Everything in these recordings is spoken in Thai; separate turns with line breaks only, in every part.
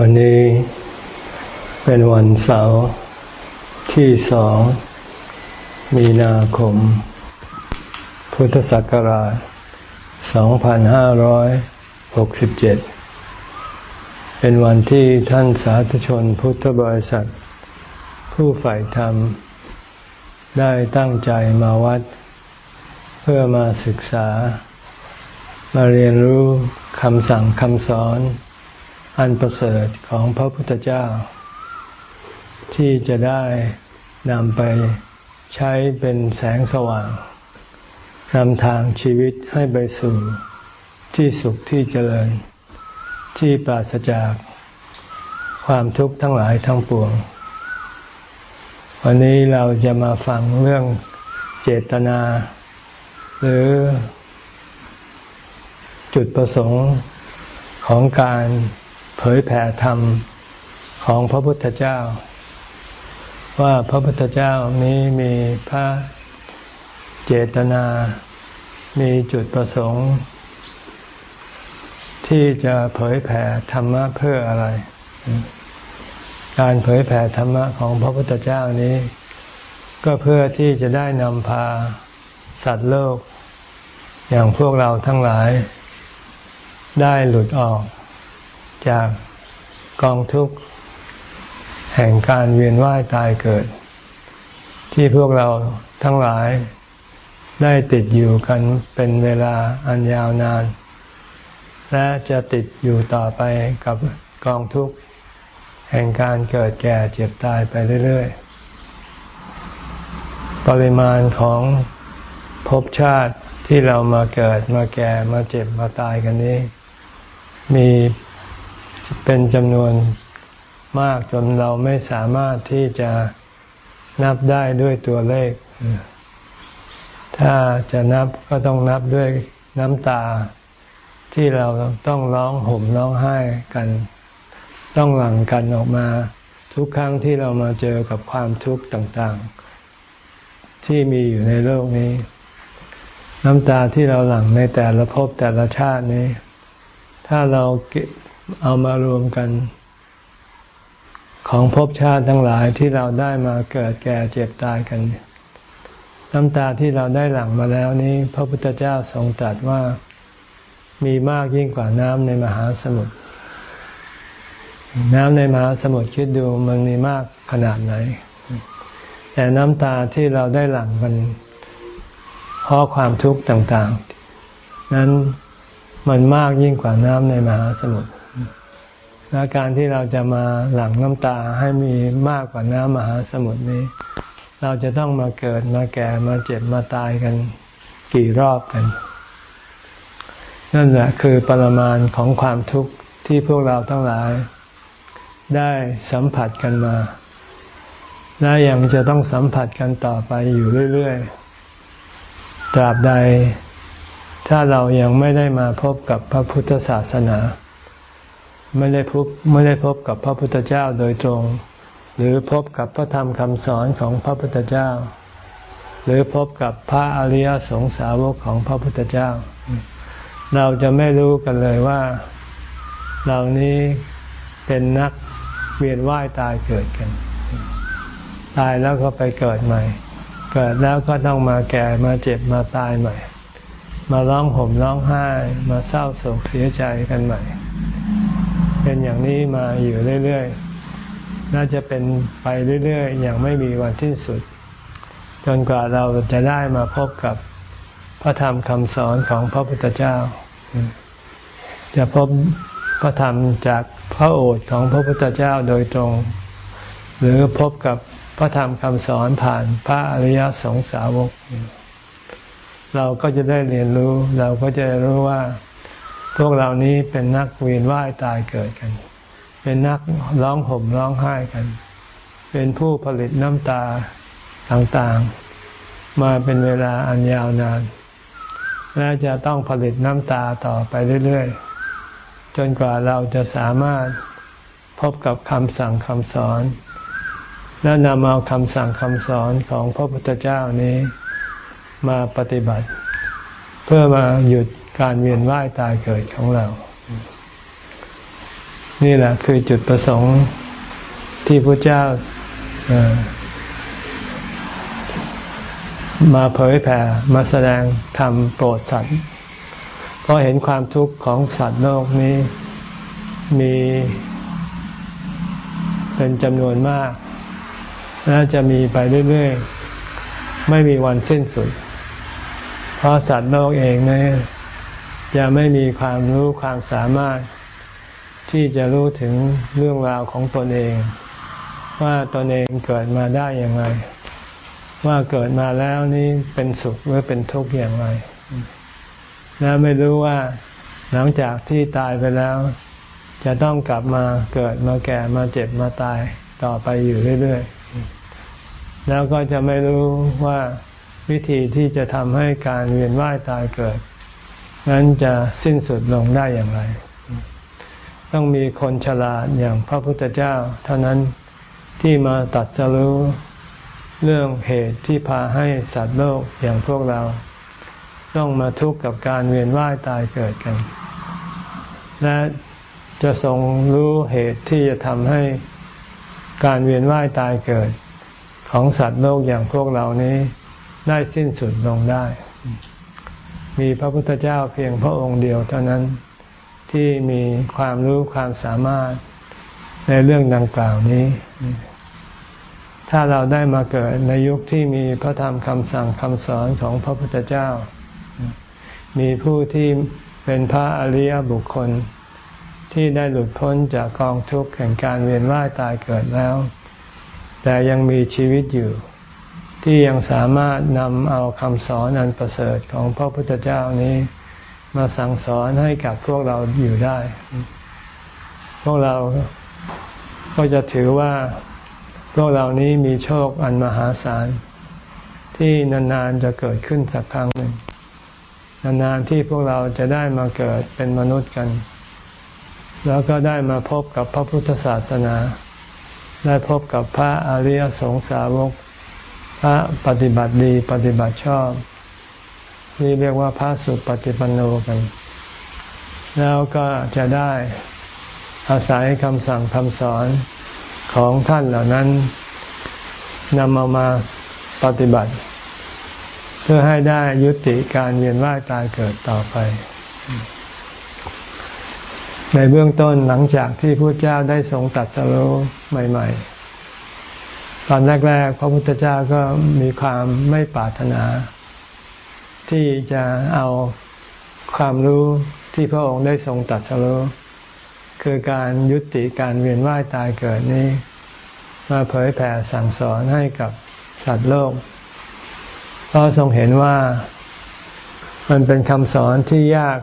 วันนี้เป็นวันเสาร์ที่สองมีนาคม พุทธศักราช 2567 เป็นวันที่ท่านสาธุชนพุทธบริษัท ผู้ฝ่ายธรรม ได้ตั้งใจมาวัด เพื่อมาศึกษา มาเรียนรู้คำสั่งคำสอน อันประเสริฐของพระพุทธเจ้า ที่จะได้นำไปใช้เป็นแสงสว่างนำทางชีวิตให้ไปสู่ที่สุขที่เจริญ ที่ปราศจากความทุกข์ทั้งหลายทั้งปวง วันนี้เราจะมาฟังเรื่องเจตนา หรือจุดประสงค์ของการ เผยแผ่ธรรมของพระพุทธเจ้า ว่าพระพุทธเจ้านี้มีพระเจตนา มีจุดประสงค์ ที่จะเผยแผ่ธรรมะเพื่ออะไร การเผยแผ่ธรรมะของพระพุทธเจ้านี้ ก็เพื่อที่จะได้นำพาสัตว์โลก อย่างพวกเราทั้งหลาย ได้หลุดออก จากกองทุกข์แห่งการเวียนว่ายตายเกิด ที่พวกเราทั้งหลายได้ติดอยู่กันเป็นเวลาอันยาวนาน และจะติดอยู่ต่อไปกับกองทุกข์แห่งการเกิดแก่เจ็บตายไปเรื่อย ๆ ปริมาณของภพชาติที่เรามาเกิดมาแก่มาเจ็บมาตายกันนี้ มี เป็นจำนวนมากจนเราไม่สามารถที่จะนับได้ด้วยตัวเลข ถ้าจะนับก็ต้องนับด้วยน้ำตาที่เราต้องร้องห่มร้องไห้กัน ต้องหลั่งกันออกมา ทุกครั้งที่เรามาเจอกับความทุกข์ต่างๆ ที่มีอยู่ในโลกนี้ น้ำตาที่เราหลั่งในแต่ละภพแต่ละชาตินี้ ถ้าเรา เอามารวมกัน ของภพชาติทั้งหลายที่เราได้มาเกิดแก่เจ็บตายกัน น้ำตาที่เราได้หลั่งมาแล้วนี้ พระพุทธเจ้าทรงตรัสว่ามีมากยิ่งกว่าน้ำในมหาสมุทรน้ำในมหาสมุทรคิดดูมันมีมากขนาดไหน แต่น้ำตาที่เราได้หลั่งกันเพราะความทุกข์ต่าง ๆ นั้นมันมากยิ่งกว่าน้ำในมหาสมุทร และการที่เราจะมาหลั่งน้ำตาให้มีมากกว่าน้ำมหาสมุทรนี้ เราจะต้องมาเกิดมาแก่มาเจ็บมาตายกันกี่รอบกัน นั่นแหละคือปรมาณของความทุกข์ที่พวกเราทั้งหลาย ได้สัมผัสกันมา และยังจะต้องสัมผัสกันต่อไปอยู่เรื่อยๆ ตราบใด ถ้าเรายังไม่ได้มาพบกับพระพุทธศาสนา ไม่ได้พบไม่ได้พบกับพระพุทธเจ้าโดยตรง หรือพบกับพระธรรมคำสอนของพระพุทธเจ้า หรือพบกับพระอริยสงสาวกของพระพุทธเจ้า เราจะไม่รู้กันเลยว่าเหล่านี้เป็นนักเวียนว่ายตายเกิดกัน ตายแล้วก็ไปเกิดใหม่ เกิดแล้วก็ต้องมาแก่มาเจ็บมาตายใหม่ มาร้องห่มร้องไห้ มาเศร้าโศกเสียใจกันใหม่ เป็นอย่างนี้มาอยู่เรื่อยๆ น่าจะเป็นไปเรื่อยๆ อย่างไม่มีวันที่สุด จนกว่าเราจะได้มาพบกับพระธรรมคำสอนของพระพุทธเจ้า จะพบพระธรรมจากพระโอษฐ์ของพระพุทธเจ้าโดยตรง หรือพบกับพระธรรมคำสอนผ่านพระอริยสงสาวก เราก็จะได้เรียนรู้ เราก็จะรู้ว่า พวกเรานี้เป็นนักเวียนว่ายตายเกิดกัน เป็นนักร้องห่มร้องไห้กัน เป็นผู้ผลิตน้ำตาต่างๆ มาเป็นเวลาอันยาวนาน และจะต้องผลิตน้ำตาต่อไปเรื่อยๆ จนกว่าเราจะสามารถพบกับคำสั่งคำสอน และนำเอาคำสั่งคำสอนของพระพุทธเจ้านี้มาปฏิบัติ เพื่อมาหยุด การเวียนว่ายตายเกิดของเรา นี่แหละคือจุดประสงค์ที่พระเจ้ามาเผยแผ่มาแสดงธรรมโปรดสัตว์ เพราะเห็นความทุกข์ของสัตว์โลกนี้มีเป็นจำนวนมาก และจะมีไปเรื่อยๆ ไม่มีวันสิ้นสุด เพราะสัตว์โลกเองนี่ จะไม่มีความรู้ความสามารถที่จะรู้ถึงเรื่องราวของตนเอง ว่าตนเองเกิดมาได้อย่างไร ว่าเกิดมาแล้วนี้เป็นสุขหรือเป็นทุกข์อย่างไร และไม่รู้ว่าหลังจากที่ตายไปแล้ว จะต้องกลับมาเกิดมาแก่มาเจ็บมาตายต่อไปอยู่เรื่อยๆ แล้วก็จะไม่รู้ว่าวิธีที่จะทำให้การเวียนว่ายตายเกิด นั้นจะสิ้นสุดลงได้อย่างไร ต้องมีคนฉลาดอย่างพระพุทธเจ้า เท่านั้นที่มาตัดสรู้เรื่องเหตุที่พาให้สัตว์โลกอย่างพวกเรา ต้องมาทุกข์กับการเวียนว่ายตายเกิดกัน และจะทรงรู้เหตุที่จะทำให้การเวียนว่ายตายเกิด ของสัตว์โลกอย่างพวกเรานี้ได้สิ้นสุดลงได้ มีพระพุทธเจ้าเพียงพระองค์เดียวเท่านั้นที่มีความรู้ความสามารถในเรื่องดังกล่าวนี้ ถ้าเราได้มาเกิดในยุคที่มีพระธรรมคำสั่งคำสอนของพระพุทธเจ้า มีผู้ที่เป็นพระอริยบุคคล ที่ได้หลุดพ้นจากกองทุกข์แห่งการเวียนว่ายตายเกิดแล้ว แต่ยังมีชีวิตอยู่ ที่ยังสามารถนำเอาคำสอนอันประเสริฐของพระพุทธเจ้านี้มาสั่งสอนให้กับพวกเราอยู่ได้ พวกเราก็จะถือว่าพวกเรานี้มีโชคอันมหาศาล ที่นานๆจะเกิดขึ้นสักครั้งหนึ่ง นานๆที่พวกเราจะได้มาเกิดเป็นมนุษย์กัน แล้วก็ได้มาพบกับพระพุทธศาสนา ได้พบกับพระอริยสงสาวก พระปฏิบัติดีปฏิบัติชอบ ที่เรียกว่าพระสุปฏิปันโนกัน แล้วก็จะได้อาศัยคำสั่งคำสอนของท่านเหล่านั้นนำเอามาปฏิบัติ เพื่อให้ได้ยุติการเวียนว่ายตายเกิดต่อไป ในเบื้องต้นหลังจากที่พระเจ้าได้ทรงตัดสรุใหม่ ๆ ตอนแรกๆ พระพุทธเจ้าก็มีความไม่ปรารถนา ที่จะเอาความรู้ที่พระองค์ได้ทรงตัดสรู้คือการยุติการเวียนว่ายตายเกิดนี้ มาเผยแผ่สั่งสอนให้กับสัตว์โลกเพราะทรงเห็นว่ามันเป็นคำสอนที่ยาก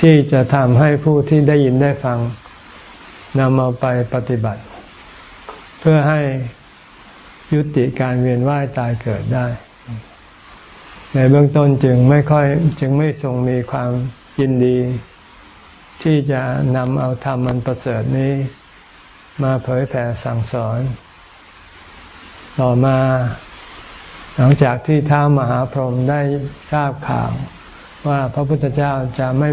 ที่จะทำให้ผู้ที่ได้ยินได้ฟังนำเอาไปปฏิบัติ พื่อให้ยุติการเวียนว่ายตายเกิดได้ ในเบื้องต้นจึงไม่ค่อยจึงไม่ทรงมีความยินดี ที่จะนำเอาธรรมมันประเสริฐนี้ มาเผยแผ่สั่งสอน ต่อมาหลังจากที่ท้ามหาพรหมได้ทราบข่าว ว่าพระพุทธเจ้าจะไม่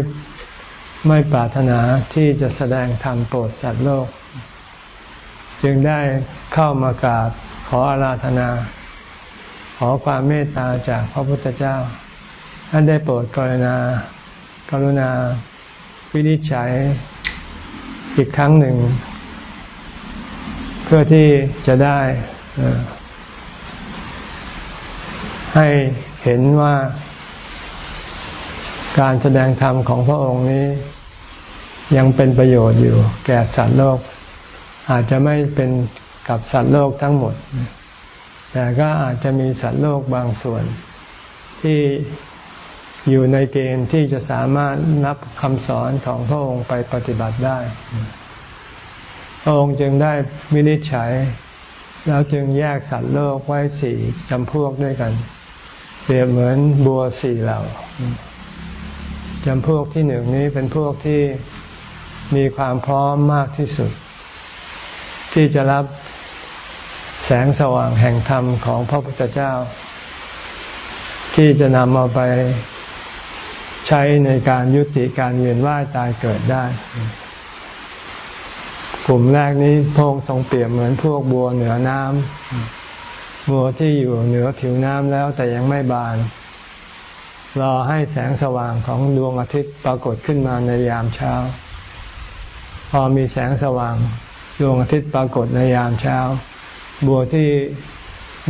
ไม่ปรารถนาที่จะแสดงธรรมโปรดสัตว์โลก จึงได้เข้ามากราบขออาราธนา ขอความเมตตาจากพระพุทธเจ้า ท่านได้โปรดกรุณา กรุณา วินิจฉัยอีกครั้งหนึ่ง เพื่อที่จะได้ให้เห็นว่าการแสดงธรรมของพระองค์นี้ ยังเป็นประโยชน์อยู่แก่สัตว์โลก อาจจะไม่เป็นกับสัตว์โลกทั้งหมด แต่ก็อาจจะมีสัตว์โลกบางส่วน ที่อยู่ในเกณฑ์ที่จะสามารถนับคำสอนของพระองค์ไปปฏิบัติได้ พระองค์จึงได้วินิจฉัย แล้วจึงแยกสัตว์โลกไว้สี่จำพวกด้วยกัน เปรียบเหมือนบัวสี่เหล่าจำพวกที่หนึ่งนี้เป็นพวกที่มีความพร้อมมากที่สุด ที่จะรับแสงสว่างแห่งธรรมของพระพุทธเจ้า ที่จะนำเอาไปใช้ในการยุติการเวียนว่ายตายเกิดได้ กลุ่มแรกนี้พงทรงเปรียบเหมือนพวกบัวเหนือน้ำบัวที่อยู่เหนือผิวน้ำแล้วแต่ยังไม่บาน รอให้แสงสว่างของดวงอาทิตย์ปรากฏขึ้นมาในยามเช้า พอมีแสงสว่าง ดวงอาทิตย์ปรากฏในยามเช้า บัวที่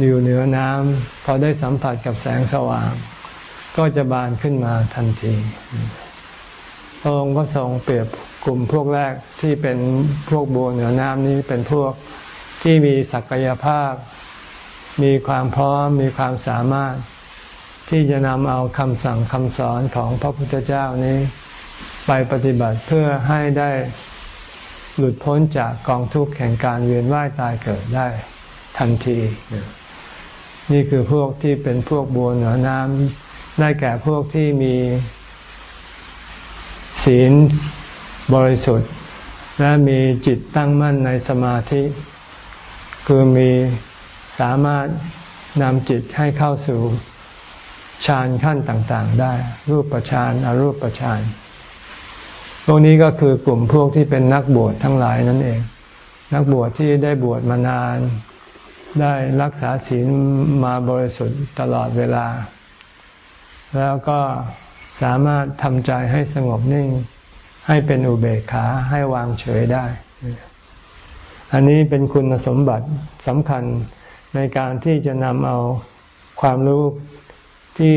อยู่เหนือน้ำพอได้สัมผัสกับแสงสว่าง ก็จะบานขึ้นมาทันทีพระองค์ก็ทรงเปรียบกลุ่มพวกแรกที่เป็นพวกบัวเหนือน้ำนี้เป็นพวกที่มีศักยภาพ มีความพร้อม มีความสามารถ ที่จะนำเอาคำสั่งคำสอนของพระพุทธเจ้านี้ ไปปฏิบัติเพื่อให้ได้ หลุดพ้นจากกองทุกข์แห่งการเวียนว่ายตายเกิดได้ทันที นี่คือพวกที่เป็นพวกบัวเหนือน้ำได้แก่พวกที่มีศีลบริสุทธิ์ และมีจิตตั้งมั่นในสมาธิ คือมีสามารถนำจิตให้เข้าสู่ฌานขั้นต่าง ๆ ได้ รูปฌานอรูปฌาน พวกนี้ก็คือกลุ่มพวกที่เป็นนักบวชทั้งหลายนั่นเอง นักบวชที่ได้บวชมานาน ได้รักษาศีลมาบริสุทธิ์ตลอดเวลา แล้วก็สามารถทำใจให้สงบนิ่ง ให้เป็นอุเบกขาให้วางเฉยได้ อันนี้เป็นคุณสมบัติสำคัญในการที่จะนำเอาความรู้ที่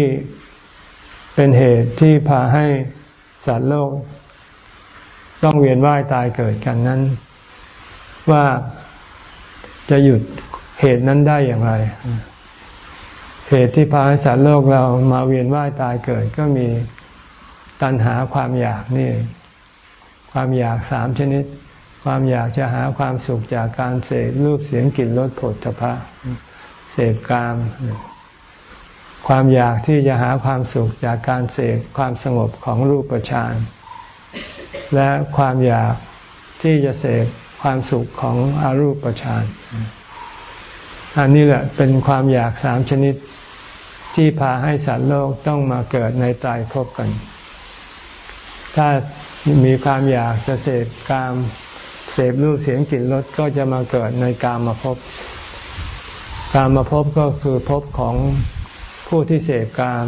เป็นเหตุที่พาให้สัตว์โลก ต้องเวียนว่ายตายเกิดกันนั้น ว่าจะหยุดเหตุนั้นได้อย่างไร เหตุที่พาให้สัตว์โลกเรามาเวียนว่ายตายเกิดก็มีตัณหาความอยากนี่ ความอยากสามชนิด ความอยากจะหาความสุขจากการเสพรูปเสียงกลิ่นรสผลทพะเสพกาม ความอยากที่จะหาความสุขจากการเสพความสงบของรูปฌาน และความอยากที่จะเสพความสุขของอรูปฌานอันนี้แหละเป็นความอยากสามชนิดที่พาให้สัตว์โลกต้องมาเกิดในตายพบกัน ถ้ามีความอยากจะเสพกามเสพรูปเสียงกลิ่นรสก็จะมาเกิดในกามมาพบกามมาพบก็คือพบของผู้ที่เสพกาม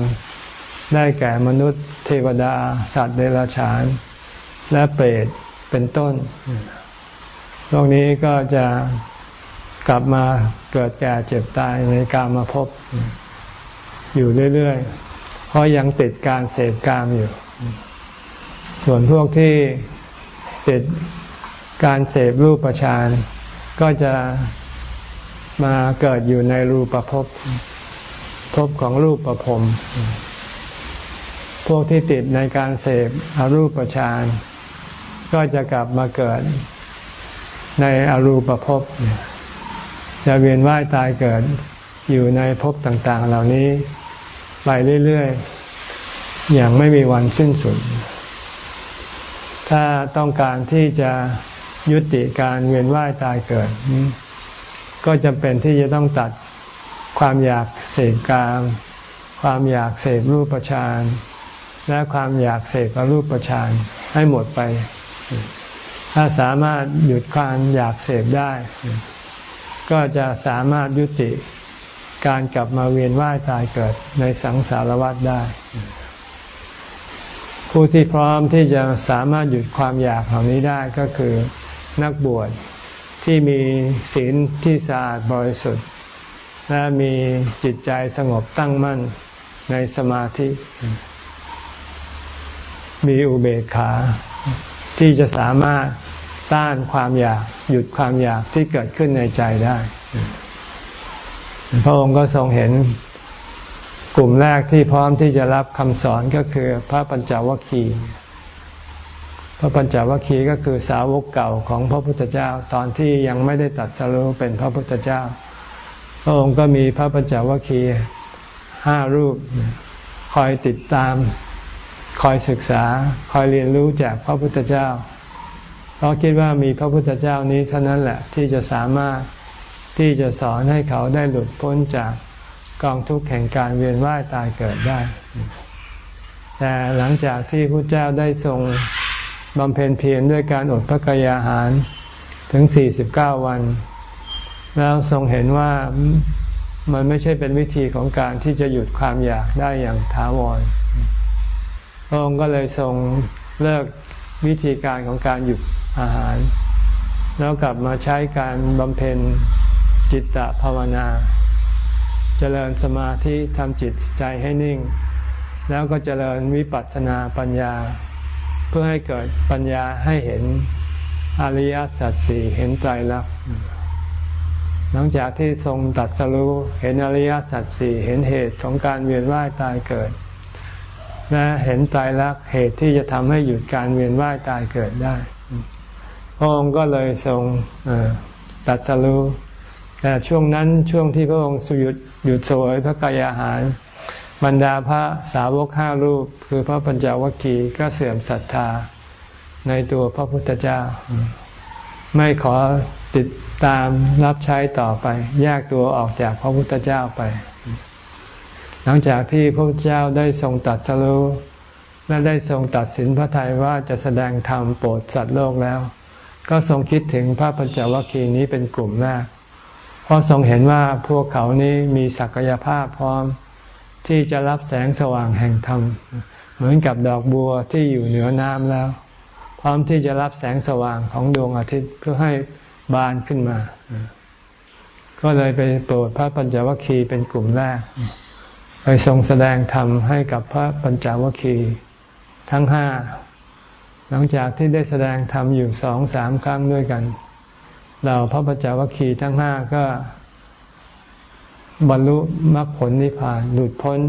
ได้แก่มนุษย์ เทวดา สัตว์เดรัจฉาน และเปรตเป็นต้นโลกนี้ก็จะกลับมาเกิดแก่เจ็บตายในการมาพบอยู่เรื่อยๆ เพราะยังติดการเสพกามอยู่ ส่วนพวกที่ติดการเสพรูปประชานก็จะมาเกิดอยู่ในรูปภพภพของรูปประพรมพวกที่ติดในการเสพอรูปฌาน ก็จะกลับมาเกิดในอรูปภพจะเวียนว่ายตายเกิดอยู่ในภพต่างๆ เหล่านี้ไปเรื่อยๆ อย่างไม่มีวันสิ้นสุด ถ้าต้องการที่จะยุติการเวียนว่ายตายเกิด ก็จำเป็นที่จะต้องตัดความอยากเสพกาม ความอยากเสพรูปฌานและความอยากเสพอรูปฌานให้หมดไป ถ้าสามารถหยุดความอยากเสพได้ ก็จะสามารถยุติการกลับมาเวียนว่ายตายเกิดในสังสารวัฏได้ ผู้ที่พร้อมที่จะสามารถหยุดความอยากเหล่านี้ได้ก็คือนักบวชที่มีศีลที่สะอาดบริสุทธิ์ และมีจิตใจสงบตั้งมั่นในสมาธิ มีอุเบกขา ที่จะสามารถต้านความอยากหยุดความอยากที่เกิดขึ้นในใจได้ พระองค์ก็ทรงเห็นกลุ่มแรกที่พร้อมที่จะรับคำสอนก็คือพระปัญจวัคคีย์พระปัญจวัคคีย์ก็คือสาวกเก่าของพระพุทธเจ้าตอนที่ยังไม่ได้ตัดสรุเป็นพระพุทธเจ้า พระองค์ก็มีพระปัญจวัคคีย์ห้ารูปคอยติดตาม คอยศึกษาคอยเรียนรู้จากพระพุทธเจ้า เพราะคิดว่ามีพระพุทธเจ้านี้เท่านั้นแหละที่จะสามารถที่จะสอนให้เขาได้หลุดพ้นจากกองทุกข์แห่งการเวียนว่ายตายเกิดได้ แต่หลังจากที่พระเจ้าได้ทรงบำเพ็ญเพียรด้วยการอดพระกายาหารถึงสี่สิบเก้าวัน แล้วทรงเห็นว่ามันไม่ใช่เป็นวิธีของการที่จะหยุดความอยากได้อย่างถาวร พระองค์ก็เลยทรงเลิกวิธีการของการหยุดอาหาร แล้วกลับมาใช้การบำเพ็ญจิตตภาวนาเจริญสมาธิทำจิตใจให้นิ่ง แล้วก็เจริญวิปัสสนาปัญญา เพื่อให้เกิดปัญญาให้เห็นอริยสัจสี่เห็นใจรักหลังจากที่ทรงตัดสรู้เห็นอริยสัจสี่เห็นเหตุของการเวียนว่ายตายเกิด และเห็นตายรักเหตุที่จะทำให้หยุดการเวียนว่ายตายเกิดได้ พระองค์ก็เลยทรงตัดสรู้แต่ช่วงนั้นช่วงที่พระองค์หยุดหยุดสวยพระกายอาหาร บรรดาพระสาวกห้ารูป คือพระปัญจวัคคีย์ก็เสื่อมศรัทธาในตัวพระพุทธเจ้า ไม่ขอติดตามรับใช้ต่อไปแยกตัวออกจากพระพุทธเจ้าไป ลังจากที่พระพุทธเจ้าได้ทรงตัดสรู้และได้ทรงตัดสินพระทัยว่าจะแสดงธรรมโปรดสัตว์โลกแล้ว ก็ทรงคิดถึงพระปัญจวัคคีย์นี้เป็นกลุ่มแรกเพราะทรงเห็นว่าพวกเขานี้มีศักยภาพพร้อมที่จะรับแสงสว่างแห่งธรรม เหมือนกับดอกบัวที่อยู่เหนือน้ำแล้ว พร้อมที่จะรับแสงสว่างของดวงอาทิตย์เพื่อให้บานขึ้นมา ก็เลยไปโปรดพระปัญจวัคคีย์เป็นกลุ่มแรก ไปทรงแสดงธรรมให้กับพระปัญจวัคคีย์ทั้งห้า หลังจากที่ได้แสดงธรรมอยู่สองสามครั้งด้วยกันเราพระปัญจวัคคีย์ทั้งห้าก็บรรลุมรรคผลนิพพานหลุดพ้น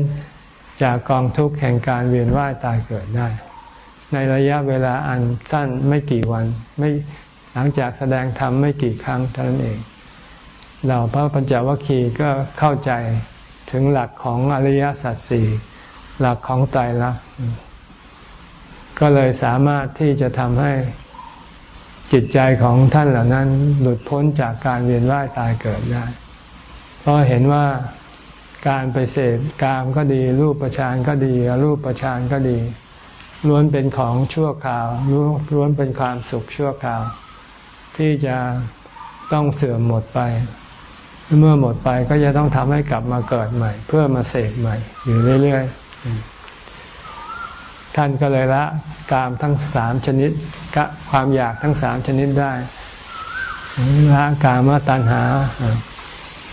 จากกองทุกข์แห่งการเวียนว่ายตายเกิดได้ ในระยะเวลาอันสั้นไม่กี่วัน ไม่หลังจากแสดงธรรมไม่กี่ครั้งเท่านั้นเอง เราพระปัญจวัคคีย์ก็เข้าใจ ถึงหลักของอริยสัจสี่หลักของไตรลักษณ์ก็เลยสามารถที่จะทำให้จิตใจของท่านเหล่านั้น หลุดพ้นจากการเวียนว่ายตายเกิดได้ เพราะเห็นว่าการไปเสพกามก็ดี รูปประชานก็ดีรูปประชานก็ดี ล้วนเป็นของชั่วคราวล้วนเป็นความสุขชั่วคราว ที่จะต้องเสื่อมหมดไป เมื่อหมดไปก็จะต้องทำให้กลับมาเกิดใหม่ เพื่อมาเสกใหม่ อยู่เรื่อยๆ ท่านก็เลยละกามทั้งสามชนิดกะความอยากทั้งสามชนิดได้ละกามตัณหา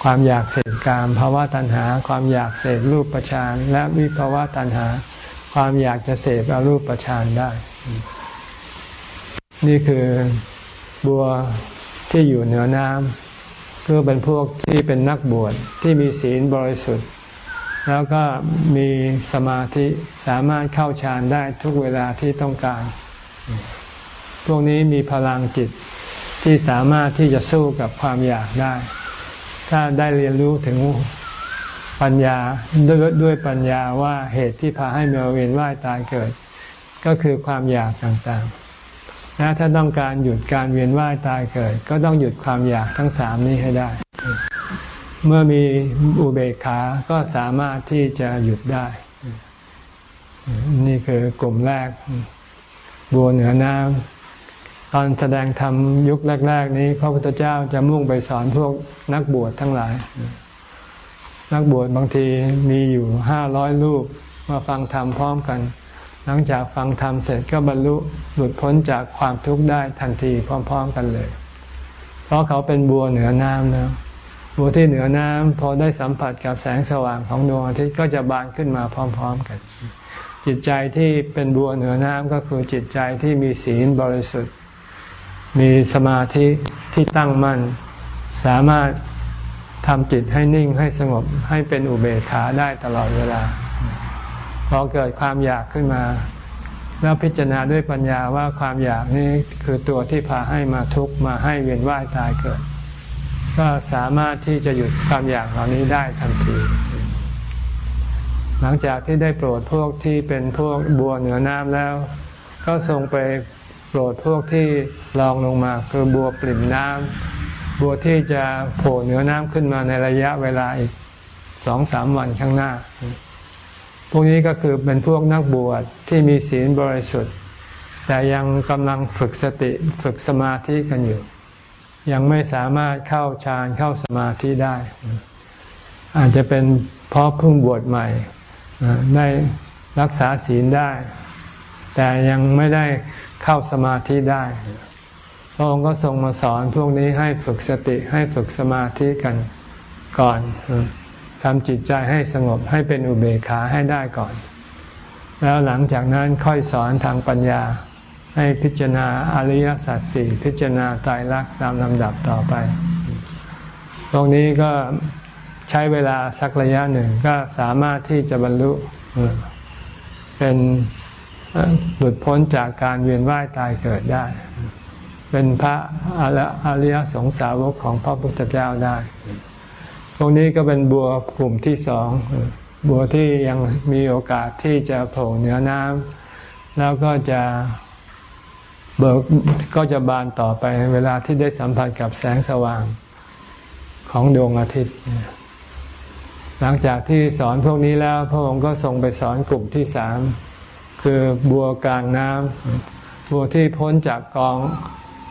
ความอยากเสพกามภาวะตัณหา ความอยากเสพรูปประชานและวิภาวะตัณหา ความอยากจะเสพอรูปประชานได้ นี่คือบัวที่อยู่เหนือน้ำ ก็เป็นพวกที่เป็นนักบวชที่มีศีลบริสุทธิ์ แล้วก็มีสมาธิสามารถเข้าฌานได้ทุกเวลาที่ต้องการ พวกนี้มีพลังจิตที่สามารถที่จะสู้กับความอยากได้ ถ้าได้เรียนรู้ถึงปัญญาด้วยด้วยปัญญาว่าเหตุที่พาให้เมเวียนว่ายตายเกิด ก็คือความอยากต่างๆ และถ้าต้องการหยุดการเวียนว่ายตายเกิด ก็ต้องหยุดความอยากทั้งสามนี้ให้ได้ เมื่อมีอุเบกขา ก็สามารถที่จะหยุดได้ นี่คือกลุ่มแรก บัวเหนือน้ำตอนแสดงธรรมยุคแรก ๆ นี้ พระพุทธเจ้าจะมุ่งไปสอนพวกนักบวชทั้งหลาย นักบวชบางทีมีอยู่ห้าร้อยรูปมาฟังธรรมพร้อมกัน หลังจากฟังธรรมเสร็จก็บรรลุหลุดพ้นจากความทุกข์ได้ทันทีพร้อม ๆกันเลย เพราะเขาเป็นบัวเหนือน้ำนะบัวที่เหนือน้ำพอได้สัมผัสกับแสงสว่างของดวงอาทิตย์ก็จะบานขึ้นมาพร้อม ๆ กัน จิตใจที่เป็นบัวเหนือน้ำก็คือจิตใจที่มีศีลบริสุทธิ์ มีสมาธิที่ตั้งมั่น สามารถทำจิตให้นิ่งให้สงบให้เป็นอุเบกขาได้ตลอดเวลา พอเกิดความอยากขึ้นมา แล้วพิจารณาด้วยปัญญาว่าความอยากนี้คือตัวที่พาให้มาทุกข์มาให้เวียนว่ายตายเกิด ก็สามารถที่จะหยุดความอยากเหล่านี้ได้ทันที หลังจากที่ได้โปรดพวกที่เป็นพวกบัวเหนือน้ำแล้ว ก็ทรงไปโปรดพวกที่ลองลงมาคือบัวปริ่มน้ำบัวที่จะโผล่เหนือน้ำขึ้นมาในระยะเวลาอีกสองสามวันข้างหน้า พวกนี้ก็คือเป็นพวกนักบวชที่มีศีลบริสุทธิ์ แต่ยังกำลังฝึกสติฝึกสมาธิกันอยู่ ยังไม่สามารถเข้าฌานเข้าสมาธิได้ อาจจะเป็นเพราะเพิ่งบวชใหม่ได้รักษาศีลได้ แต่ยังไม่ได้เข้าสมาธิได้พระองค์ก็ทรงมาสอนพวกนี้ให้ฝึกสติให้ฝึกสมาธิกันก่อน ทำจิตใจให้สงบให้เป็นอุเบกขาให้ได้ก่อน แล้วหลังจากนั้นค่อยสอนทางปัญญา ให้พิจารณาอริยสัจสี่พิจารณาตายรักตามลำดับต่อไป ตรงนี้ก็ใช้เวลาสักระยะหนึ่งก็สามารถที่จะบรรลุเป็นหลุดพ้นจากการเวียนว่ายตายเกิดได้ เป็นพระอริยสงสาวกของพระพุทธเจ้าได้ ตรงนี้ก็เป็นบัวกลุ่มที่สองบัวที่ยังมีโอกาสที่จะโผล่เหนือน้ำแล้วก็จะเบิกก็จะบานต่อไปเวลาที่ได้สัมผัสกับแสงสว่างของดวงอาทิตย์ หลังจากที่สอนพวกนี้แล้ว พระองค์ก็ส่งไปสอนกลุ่มที่สามคือบัวกลางน้ำบัวที่พ้นจากกอง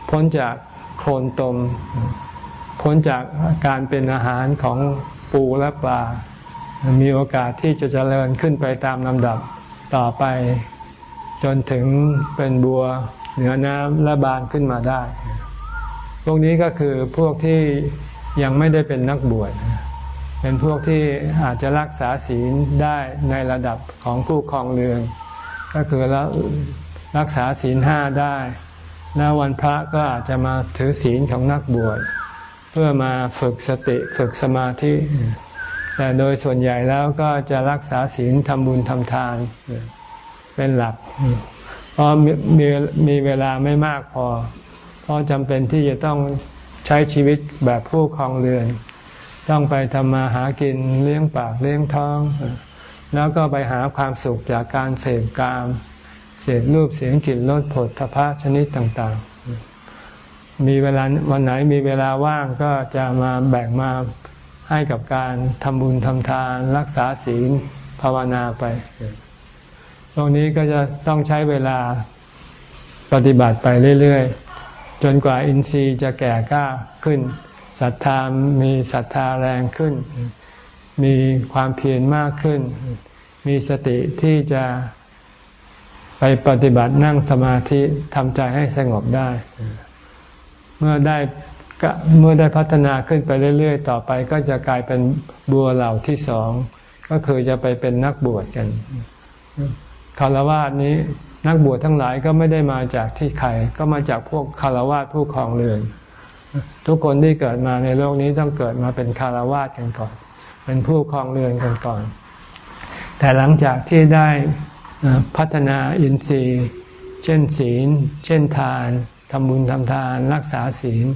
พ้นจากโคลนตม พ้นจากการเป็นอาหารของปูและปลา มีโอกาสที่จะเจริญขึ้นไปตามลำดับต่อไป จนถึงเป็นบัวเหนือน้ำและบานขึ้นมาได้ พวกนี้ก็คือพวกที่ยังไม่ได้เป็นนักบวชเป็นพวกที่อาจจะรักษาศีลได้ในระดับของผู้ครองเรือนก็คือแล้วรักษาศีลห้าได้ แล้ววันพระก็อาจจะมาถือศีลของนักบวช พื่อมาฝึกสติฝึกสมาธิ แต่โดยส่วนใหญ่แล้วก็จะรักษาศีลทำบุญทำทาน เป็นหลัก เพราะมีมีเวลาไม่มากพอ เพราะจำเป็นที่จะต้องใช้ชีวิตแบบผู้ครองเรือน ต้องไปทำมาหากินเลี้ยงปากเลี้ยงท้อง แล้วก็ไปหาความสุขจากการเสพกาม เสพรูปเสียงกลิ่นรสผลทพะชนิดต่างๆ มีเวลาวันไหนมีเวลาว่างก็จะมาแบ่งมาให้กับการทำบุญทำทานรักษาศีลภาวนาไป ตรงนี้ก็จะต้องใช้เวลาปฏิบัติไปเรื่อยๆ จนกว่าอินทรีย์จะแก่กล้าขึ้นศรัทธามีศรัทธาแรงขึ้น มีความเพียรมากขึ้น มีสติที่จะไปปฏิบัตินั่งสมาธิทำใจให้สงบได้ เมื่อได้เมื่อได้พัฒนาขึ้นไปเรื่อย ๆ ต่อไปก็จะกลายเป็นบัวเหล่าที่สองก็คือจะไปเป็นนักบวชกันคารวะนี้นักบวชทั้งหลายก็ไม่ได้มาจากที่ใครก็มาจากพวกคารวะผู้ครองเรือน ทุกคนที่เกิดมาในโลกนี้ต้องเกิดมาเป็นคารวะกันก่อน เป็นผู้ครองเรือนกันก่อน แต่หลังจากที่ได้พัฒนาอินทรีย์ เช่นศีล เช่นทาน ทำบุญทำทานรักษาศีล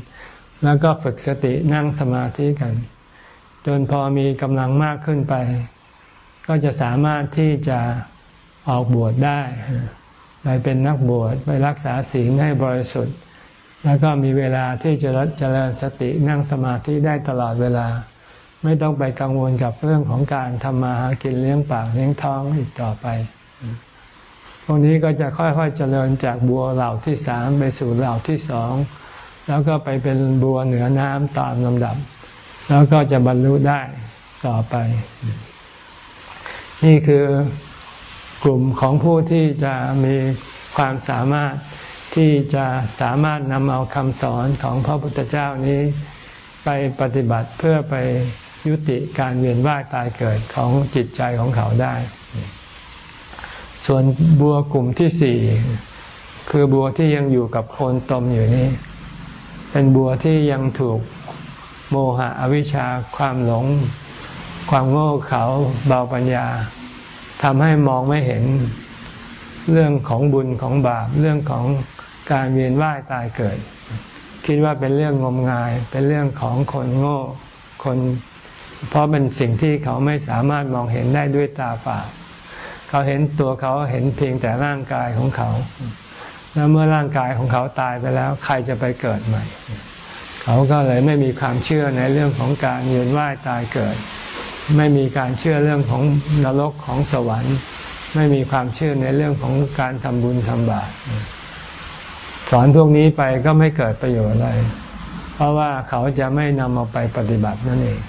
แล้วก็ฝึกสตินั่งสมาธิกัน จนพอมีกำลังมากขึ้นไป ก็จะสามารถที่จะออกบวชได้ ไปเป็นนักบวชไปรักษาศีลให้บริสุทธิ์ แล้วก็มีเวลาที่จะเจริญสตินั่งสมาธิได้ตลอดเวลา ไม่ต้องไปกังวลกับเรื่องของการทำมาหากินเลี้ยงปากเลี้ยงท้องอีกต่อไป วกนี้ก็จะค่อยๆเจริญจากบัวเหล่าที่สามไปสู่เหล่าที่สอง แล้วก็ไปเป็นบัวเหนือน้ำตามลำดับ แล้วก็จะบรรลุได้ต่อไป นี่คือกลุ่มของผู้ที่จะมีความสามารถที่จะสามารถนำเอาคำสอนของพระพุทธเจ้านี้ไปปฏิบัติเพื่อไปยุติการเวียนว่ายตายเกิดของจิตใจของเขาได้ ส่วนบัวกลุ่มที่สี่คือบัวที่ยังอยู่กับโคนตมอยู่นี้ เป็นบัวที่ยังถูกโมหะอวิชชาความหลง ความโง่เขลาเบาปัญญาทำให้มองไม่เห็นเรื่องของบุญของบาปเรื่องของการเวียนว่ายตายเกิด คิดว่าเป็นเรื่องงมงาย เป็นเรื่องของคนโง่คน เพราะเป็นสิ่งที่เขาไม่สามารถมองเห็นได้ด้วยตาเปล่า เขาเห็นตัวเขาเห็นเพียงแต่ร่างกายของเขา แล้วเมื่อร่างกายของเขาตายไปแล้ว ใครจะไปเกิดใหม่ เขาก็เลยไม่มีความเชื่อในเรื่องของการเวียนว่ายตายเกิด ไม่มีการเชื่อเรื่องของนรกของสวรรค์ ไม่มีความเชื่อในเรื่องของการทำบุญทำบาปสอนพวกนี้ไปก็ไม่เกิดประโยชน์อะไร เพราะว่าเขาจะไม่นำเอาไปปฏิบัตินั่นเอง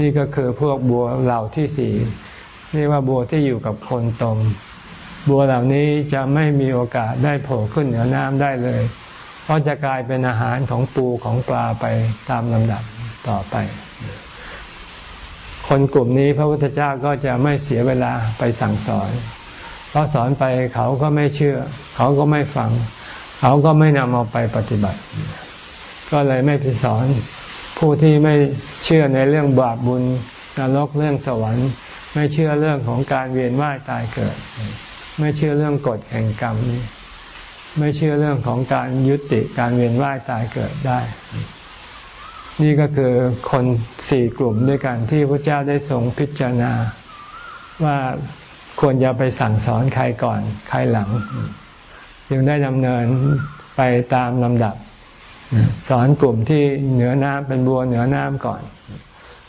นี่ก็คือพวกบัวเหล่าที่สี่ เรียกว่าบัวที่อยู่กับคนตม บัวเหล่านี้จะไม่มีโอกาสได้โผล่ขึ้นเหนือน้ำได้เลย เพราะจะกลายเป็นอาหารของปูของปลาไปตามลำดับต่อไป คนกลุ่มนี้พระพุทธเจ้าก็จะไม่เสียเวลาไปสั่งสอน เพราะสอนไปเขาก็ไม่เชื่อ เขาก็ไม่ฟัง เขาก็ไม่นำเอาไปปฏิบัติ ก็เลยไม่ไปสอนผู้ที่ไม่เชื่อในเรื่องบาปบุญนรกเรื่องสวรรค์ ไม่เชื่อเรื่องของการเวียนว่ายตายเกิด ไม่เชื่อเรื่องกฎแห่งกรรมนี่ไม่เชื่อเรื่องของการยุติการเวียนว่ายตายเกิดได้ นี่ก็คือคนสี่กลุ่มด้วยกันที่พระเจ้าได้ทรงพิจารณา ว่าควรจะไปสั่งสอนใครก่อนใครหลัง จึงได้ดำเนินไปตามลำดับ สอนกลุ่มที่เหนือน้ำเป็นบัวเหนือน้ำก่อน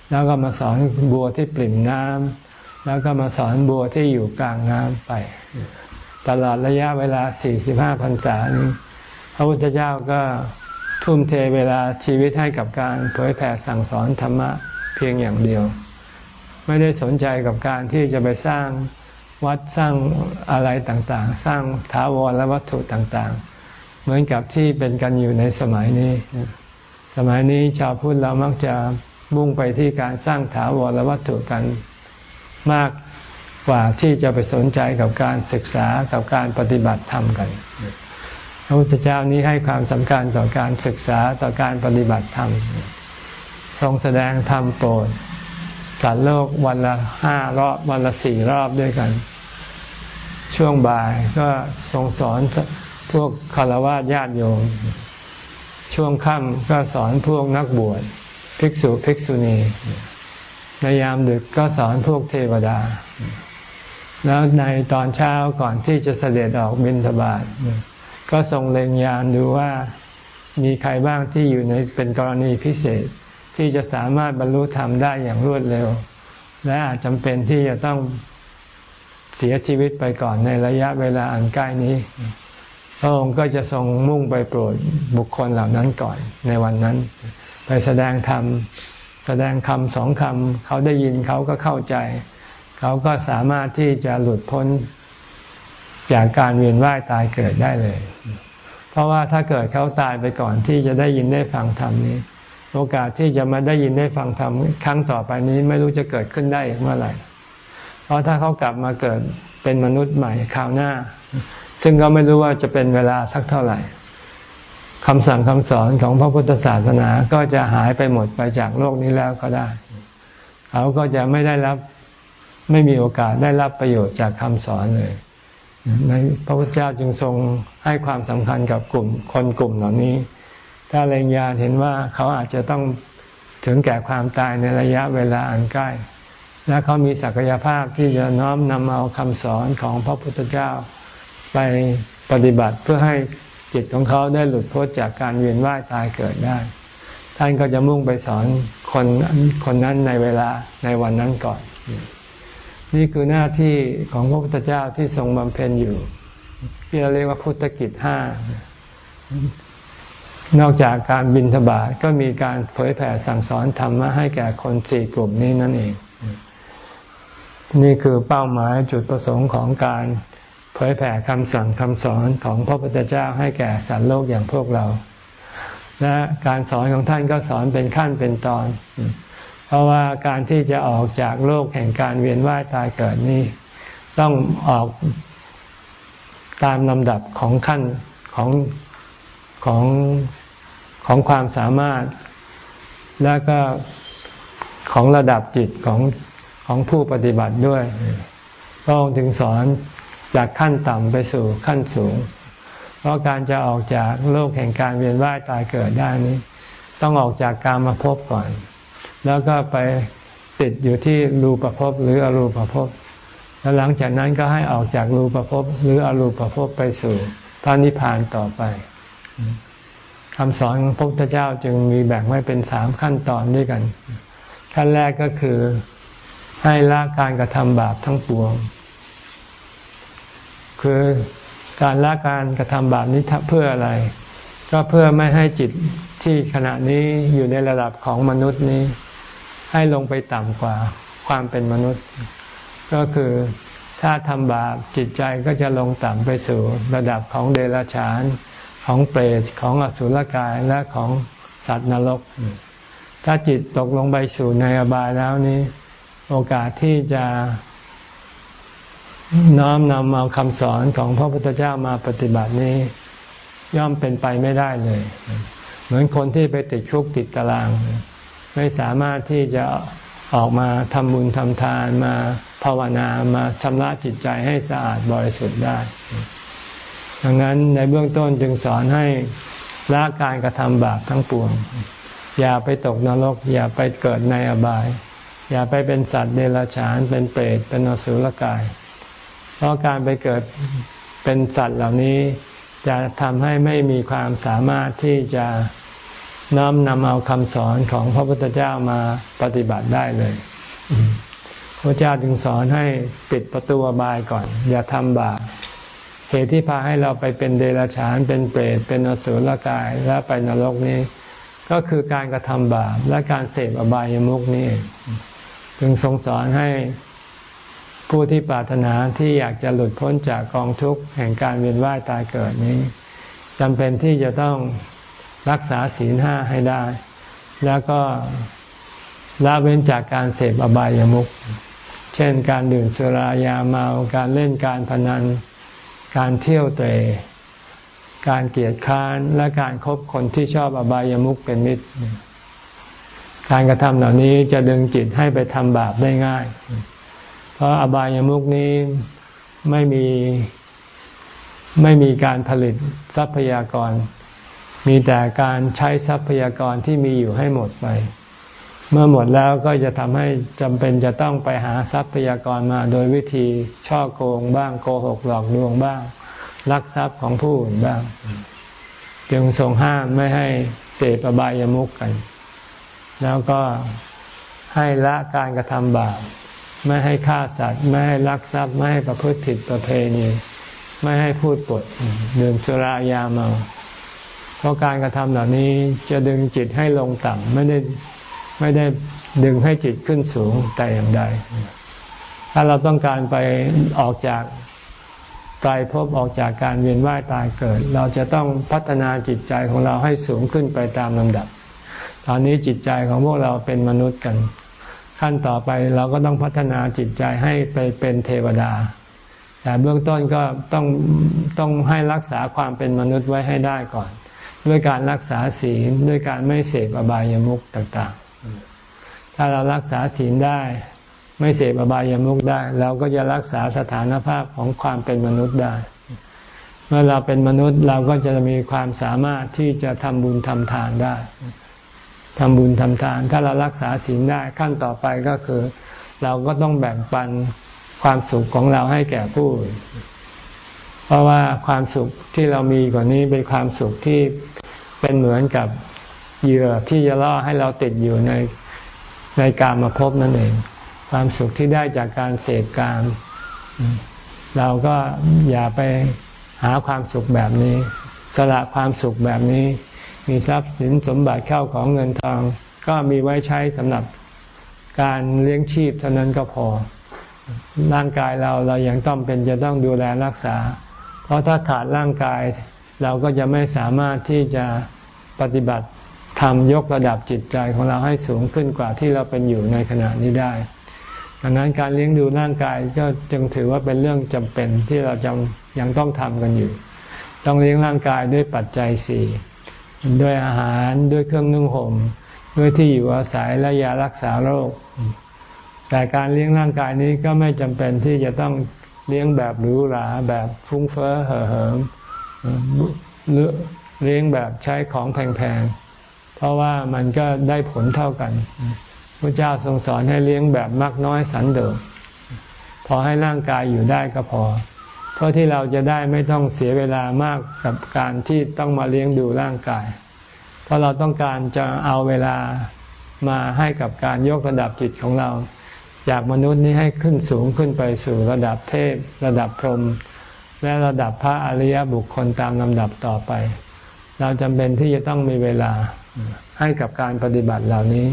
แล้วก็มาสอนบัวที่ปริ่มน้ำ แล้วก็มาสอนบัวที่อยู่กลางน้ำไป ตลอดระยะเวลา 45พรรษานี้พระพุทธเจ้าก็ทุ่มเทเวลาชีวิตให้กับการเผยแผ่สั่งสอนธรรมะเพียงอย่างเดียว ไม่ได้สนใจกับการที่จะไปสร้างวัดสร้างอะไรต่างๆ สร้างถาวรและวัตถุต่างๆ เหมือนกับที่เป็นกันอยู่ในสมัยนี้ สมัยนี้ชาวพุทธเรามักจะมุ่งไปที่การสร้างถาวรและวัตถุกัน มากกว่าที่จะไปสนใจกับการศึกษากับการปฏิบัติธรรมกัน พระพุทธเจ้านี้ให้ความสำคัญต่อการศึกษาต่อการปฏิบัติธรรม ทรงแสดงธรรมโปรดสัตว์โลกวันละห้ารอบวันละสี่รอบด้วยกัน ช่วงบ่ายก็ทรงสอนพวกคารวะญาติโยม ช่วงค่ำก็สอนพวกนักบวชภิกษุภิกษุณี ในยามดึกก็สอนพวกเทวดา แล้วในตอนเช้าก่อนที่จะเสด็จออกบิณฑบาตก็ทรงเล็งยานดูว่ามีใครบ้างที่อยู่ในเป็นกรณีพิเศษที่จะสามารถบรรลุธรรมได้อย่างรวดเร็ว และอาจจำเป็นที่จะต้องเสียชีวิตไปก่อนในระยะเวลาอันใกล้นี้ พระองค์ก็จะทรงมุ่งไปโปรดบุคคลเหล่านั้นก่อนในวันนั้น ไปแสดงธรรม ดงคำสองคำเขาได้ยินเขาก็เข้าใจ เขาก็สามารถที่จะหลุดพ้นจากการเวียนว่ายตายเกิดได้เลย เพราะว่าถ้าเกิดเขาตายไปก่อนที่จะได้ยินได้ฟังธรรมนี้ โอกาสที่จะมาได้ยินได้ฟังธรรมครั้งต่อไปนี้ไม่รู้จะเกิดขึ้นได้เมื่อไหร่ เพราะถ้าเขากลับมาเกิดเป็นมนุษย์ใหม่คราวหน้า ซึ่งก็ไม่รู้ว่าจะเป็นเวลาสักเท่าไหร่ คำสั่งคำสอนของพระพุทธศาสนาก็จะหายไปหมดไปจากโลกนี้แล้วก็ได้ เขาก็จะไม่ได้รับไม่มีโอกาสได้รับประโยชน์จากคำสอนเลยในพระพุทธเจ้าจึงทรงให้ความสำคัญกับกลุ่มคนกลุ่มเหล่านี้ ถ้าเรงยาเห็นว่าเขาอาจจะต้องถึงแก่ความตายในระยะเวลาอันใกล้ และเขามีศักยภาพที่จะน้อมนำเอาคำสอนของพระพุทธเจ้าไปปฏิบัติเพื่อให้ จิตของเขาได้หลุดพ้นจากการเวียนว่ายตายเกิดได้ ท่านก็จะมุ่งไปสอนคนคนนั้นในเวลาในวันนั้นก่อน นี่คือหน้าที่ของพระพุทธเจ้าที่ทรงบำเพ็ญอยู่ ที่เราเรียกว่าพุทธกิจห้านอกจากการบินทบาทก็มีการเผยแผ่สั่งสอนธรรมะให้แก่คนสี่กลุ่มนี้นั่นเอง นี่คือเป้าหมายจุดประสงค์ของการ ยแผ่คำสั่งคำสอนของพระพุทธเจ้าให้แก่สัตว์โลกอย่างพวกเรา และการสอนของท่านก็สอนเป็นขั้นเป็นตอน เพราะว่าการที่จะออกจากโลกแห่งการเวียนว่ายตายเกิดนี้ ต้องออกตามลำดับของขั้นของของของความสามารถ แล้วก็ของระดับจิตของของผู้ปฏิบัติด้วยพระองค์ถึงสอน จากขั้นต่ำไปสู่ขั้นสูง เพราะการจะออกจากโลกแห่งการเวียนว่ายตายเกิดได้นี้ ต้องออกจากการมาพบก่อน แล้วก็ไปติดอยู่ที่รูปภพหรืออรูปภพแล้วหลังจากนั้นก็ให้ออกจากรูปภพหรืออรูปภพไปสู่พระนิพพานต่อไปคำสอนของพระพุทธเจ้าจึงมีแบ่งไว้เป็นสามขั้นตอนด้วยกัน ขั้นแรกก็คือให้ละการกระทำบาปทั้งปวง คือการละการกระทำบาปนี้เพื่ออะไร ก็เพื่อไม่ให้จิตที่ขณะนี้อยู่ในระดับของมนุษย์นี้ ให้ลงไปต่ำกว่าความเป็นมนุษย์ ก็คือถ้าทำบาปจิตใจก็จะลงต่ำไปสู่ระดับของเดรัจฉานของเปรตของอสุรกายและของสัตว์นรก ถ้าจิตตกลงไปสู่ในอบายแล้วนี้ โอกาสที่จะ น้อมนำเอาคำสอนของพระพุทธเจ้ามาปฏิบัตินี้ ย่อมเป็นไปไม่ได้เลย เหมือนคนที่ไปติดคุกติดตาราง ไม่สามารถที่จะออกมาทำบุญทำทานมาภาวนามาชำระจิตใจให้สะอาดบริสุทธิ์ได้ ดังนั้นในเบื้องต้นจึงสอนให้ละการกระทำบาปทั้งปวง อย่าไปตกนรก อย่าไปเกิดในอบาย อย่าไปเป็นสัตว์เดรัจฉานเป็นเปรตเป็นอสุรกาย เพราะการไปเกิดเป็นสัตว์เหล่านี้ จะทำให้ไม่มีความสามารถที่จะน้อมนำเอาคำสอนของพระพุทธเจ้ามาปฏิบัติได้เลยพระเจ้าจึงสอนให้ปิดประตูบายก่อน อย่าทำบาปเหตุที่พาให้เราไปเป็นเดรัจฉานเป็นเปรตเป็นอสุรกายและไปนรกนี้ ก็คือการกระทำบาปและการเสพอบายามุกนี่จึงทรงสอนให้ ผู้ที่ปรารถนาที่อยากจะหลุดพ้นจากกองทุกข์แห่งการเวียนว่ายตายเกิดนี้จำเป็นที่จะต้องรักษาศีลห้าให้ได้ แล้วก็ละเว้นจากการเสพอบายามุข เช่นการดื่มสุรายาเมา การเล่นการพนัน การเที่ยวเตะการเกียดค้านและการครบคนที่ชอบอบายามุขเป็นมิตร การกระทำเหล่านี้จะดึงจิตให้ไปทำบาปได้ง่าย ราะอบายามุขนี้ไม่มีไม่มีการผลิตทรัพยากร มีแต่การใช้ทรัพยากรที่มีอยู่ให้หมดไป เมื่อหมดแล้วก็จะทำให้จำเป็นจะต้องไปหาทรัพยากรมา โดยวิธีช่อโกงบ้างโกหกหลอกลวงบ้างลักทรัพย์ของผู้อื่นบ้าง จึงทรงห้ามไม่ให้เสพอบายามุกกัน แล้วก็ให้ละการกระทำบาป ไม่ให้ฆ่าสัตว์ ไม่ให้ลักทรัพย์ ไม่ให้ประพฤติผิดประเพณี ไม่ให้พูดปดดื่มสุรายาเมาเพราะการกระทำเหล่านี้จะดึงจิตให้ลงต่ำไม่ได้ไม่ได้ดึงให้จิตขึ้นสูงแต่อย่างใด ถ้าเราต้องการไปออกจากตายพบออกจากการเวียนว่ายตายเกิด เราจะต้องพัฒนาจิตใจของเราให้สูงขึ้นไปตามลำดับ ตอนนี้จิตใจของพวกเราเป็นมนุษย์กัน ขั้นต่อไปเราก็ต้องพัฒนาจิตใจให้ไปเป็นเทวดา แต่เบื้องต้นก็ต้องต้องให้รักษาความเป็นมนุษย์ไว้ให้ได้ก่อน ด้วยการรักษาศีลด้วยการไม่เสพอบายามุขต่างๆ ถ้าเรารักษาศีลได้ ไม่เสพอบายามุขได้ เราก็จะรักษาสถานภาพของความเป็นมนุษย์ได้ เมื่อเราเป็นมนุษย์เราก็จะมีความสามารถที่จะทำบุญทำทานได้ ทำบุญทำทาน ถ้าเรารักษาศีลได้ขั้นต่อไปก็คือ เราก็ต้องแบ่งปันความสุขของเราให้แก่ผู้อื่นเพราะว่าความสุขที่เรามีกว่านี้เป็นความสุขที่เป็นเหมือนกับเหยื่อที่จะล่อให้เราติดอยู่ในในการมาพบนั่นเอง ความสุขที่ได้จากการเสพการเราก็อย่าไปหาความสุขแบบนี้ สละความสุขแบบนี้ มีทรัพย์สินสมบัติเข้าของเงินทอง ก็มีไว้ใช้สำหรับการเลี้ยงชีพเท่านั้นก็พอ ร่างกายเราเรายังต้องเป็นจะต้องดูแลรักษา เพราะถ้าขาดร่างกายเราก็จะไม่สามารถที่จะปฏิบัติทำยกระดับจิตใจของเราให้สูงขึ้นกว่าที่เราเป็นอยู่ในขณะนี้ได้ ดังนั้นการเลี้ยงดูร่างกายก็จึงถือว่าเป็นเรื่องจำเป็นที่เราจำยังต้องทำกันอยู่ ต้องเลี้ยงร่างกายด้วยปัจจัยสี่ ด้วยอาหารด้วยเครื่องนุ่งห่มด้วยที่อยู่อาศัยและยารักษาโรค แต่การเลี้ยงร่างกายนี้ก็ไม่จำเป็นที่จะต้องเลี้ยงแบบหรูหราแบบฟุ้งเฟ้อเห่อเหิมหรือเลี้ยงแบบใช้ของแพงๆ เพราะว่ามันก็ได้ผลเท่ากัน พระเจ้าทรงสอนให้เลี้ยงแบบมักน้อยสันโดษพอให้ร่างกายอยู่ได้ก็พอ พราะที่เราจะได้ไม่ต้องเสียเวลามากกับการที่ต้องมาเลี้ยงดูร่างกาย เพราะเราต้องการจะเอาเวลามาให้กับการยกระดับจิตของเรา จากมนุษย์นี้ให้ขึ้นสูงขึ้นไปสู่ระดับเทพ ระดับพรหมและระดับพระอริยบุคคลตามลำดับต่อไป เราจำเป็นที่จะต้องมีเวลาให้กับการปฏิบัติเหล่านี้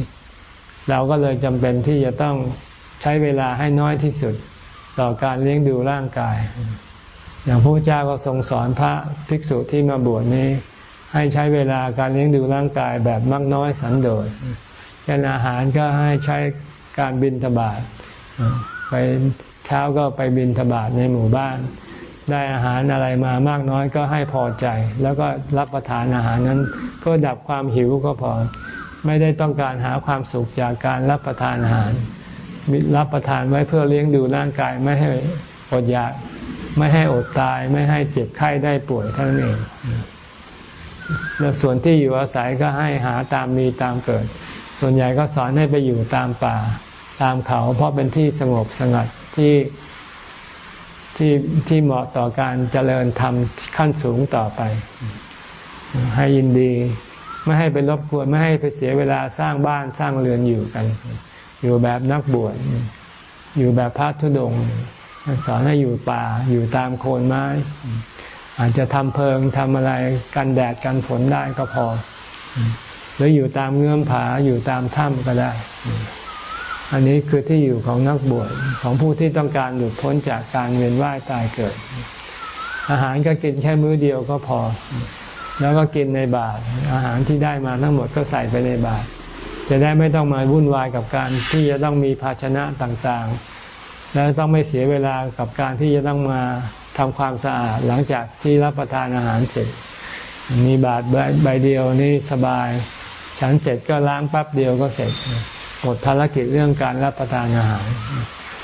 เราก็เลยจำเป็นที่จะต้องใช้เวลาให้น้อยที่สุด ต่อการเลี้ยงดูร่างกาย อย่างพระเจ้าก็ทรงสอนพระภิกษุที่มาบวชนี้ ให้ใช้เวลาการเลี้ยงดูร่างกายแบบมากน้อยสันโดษเช่นอาหารก็ให้ใช้การบินทบาทไปเช้าก็ไปบินทบาทในหมู่บ้าน ได้อาหารอะไรมามากน้อยก็ให้พอใจ แล้วก็รับประทานอาหารนั้นเพื่อดับความหิวก็พอไม่ได้ต้องการหาความสุขจากการรับประทานอาหารรับประทานไว้เพื่อเลี้ยงดูร่างกายไม่ให้อดอยาก ไม่ให้อดตายไม่ให้เจ็บไข้ได้ป่วยเท่านั้นเองแล้วส่วนที่อยู่อาศัยก็ให้หาตามมีตามเกิด ส่วนใหญ่ก็สอนให้ไปอยู่ตามป่า ตามเขา เพราะเป็นที่สงบสงัดที่ที่ที่เหมาะต่อการเจริญธรรมขั้นสูงต่อไป ให้ยินดี ไม่ให้ไปรบกวนไม่ให้ไปเสียเวลาสร้างบ้านสร้างเรือนอยู่กัน อยู่แบบนักบวชอยู่แบบพระธุดงค์ สอนให้อยู่ป่าอยู่ตามโคนไม้ อาจจะทำเพิงทำอะไรกันแดดกันฝนได้ก็พอ หรืออยู่ตามเงื่อมผาอยู่ตามถ้ำก็ได้ อันนี้คือที่อยู่ของนักบวชของผู้ที่ต้องการหลุดพ้นจากการเวียนว่ายตายเกิด อาหารก็กินแค่มื้อเดียวก็พอ แล้วก็กินในบาตรอาหารที่ได้มาทั้งหมดก็ใส่ไปในบาตรจะได้ไม่ต้องมาวุ่นวายกับการที่จะต้องมีภาชนะต่างๆ แล้วต้องไม่เสียเวลากับการที่จะต้องมาทำความสะอาดหลังจากที่รับประทานอาหารเสร็จ มีบาตรใบเดียวนี่สบาย ฉันเสร็จก็ล้างแป๊บเดียวก็เสร็จหมดภารกิจเรื่องการรับประทานอาหาร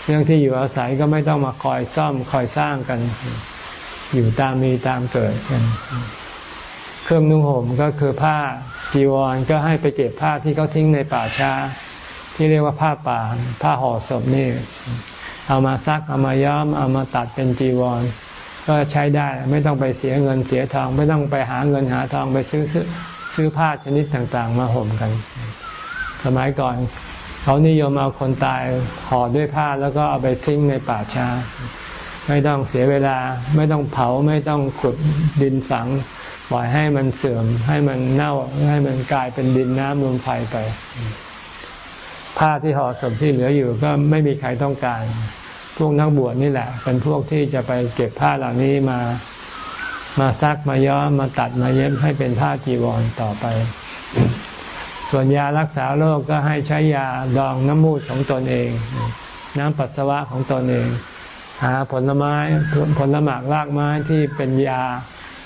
เรื่องที่อยู่อาศัยก็ไม่ต้องมาคอยซ่อมคอยสร้างกัน อยู่ตามมีตามเกิดกัน เครื่องนุ่งห่มก็คือผ้าจีวรก็ให้ไปเก็บผ้าที่เขาทิ้งในป่าช้า ที่เรียกว่าผ้าป่า ผ้าห่อศพนี่ เอามาซักเอามาย้อมเอามาตัดเป็นจีวร ก็ใช้ได้ไม่ต้องไปเสียเงินเสียทอง ไม่ต้องไปหาเงินหาทองไปซื้อซื้อผ้าชนิดต่างๆ มาห่มกัน สมัยก่อนเขานิยมเอาคนตายห่อด้วยผ้าแล้วก็เอาไปทิ้งในป่าช้า ไม่ต้องเสียเวลา ไม่ต้องเผาไม่ต้องขุดดินฝัง ปล่อยให้มันเสื่อม ให้มันเน่าให้มันกลายเป็นดินน้ำลมไฟไป ผ้าที่ห่อศพที่เหลืออยู่ก็ไม่มีใครต้องการ พวกนักบวชนี่แหละ เป็นพวกที่จะไปเก็บผ้าเหล่านี้มา มาซักมาย้อมมาตัดมาเย็บให้เป็นผ้าจีวรต่อไป ส่วนยารักษาโรคก็ให้ใช้ยาดองน้ำมูดของตนเอง น้ำปัสสาวะของตนเอง หาผลไม้ผลหมากรากไม้ที่เป็นยา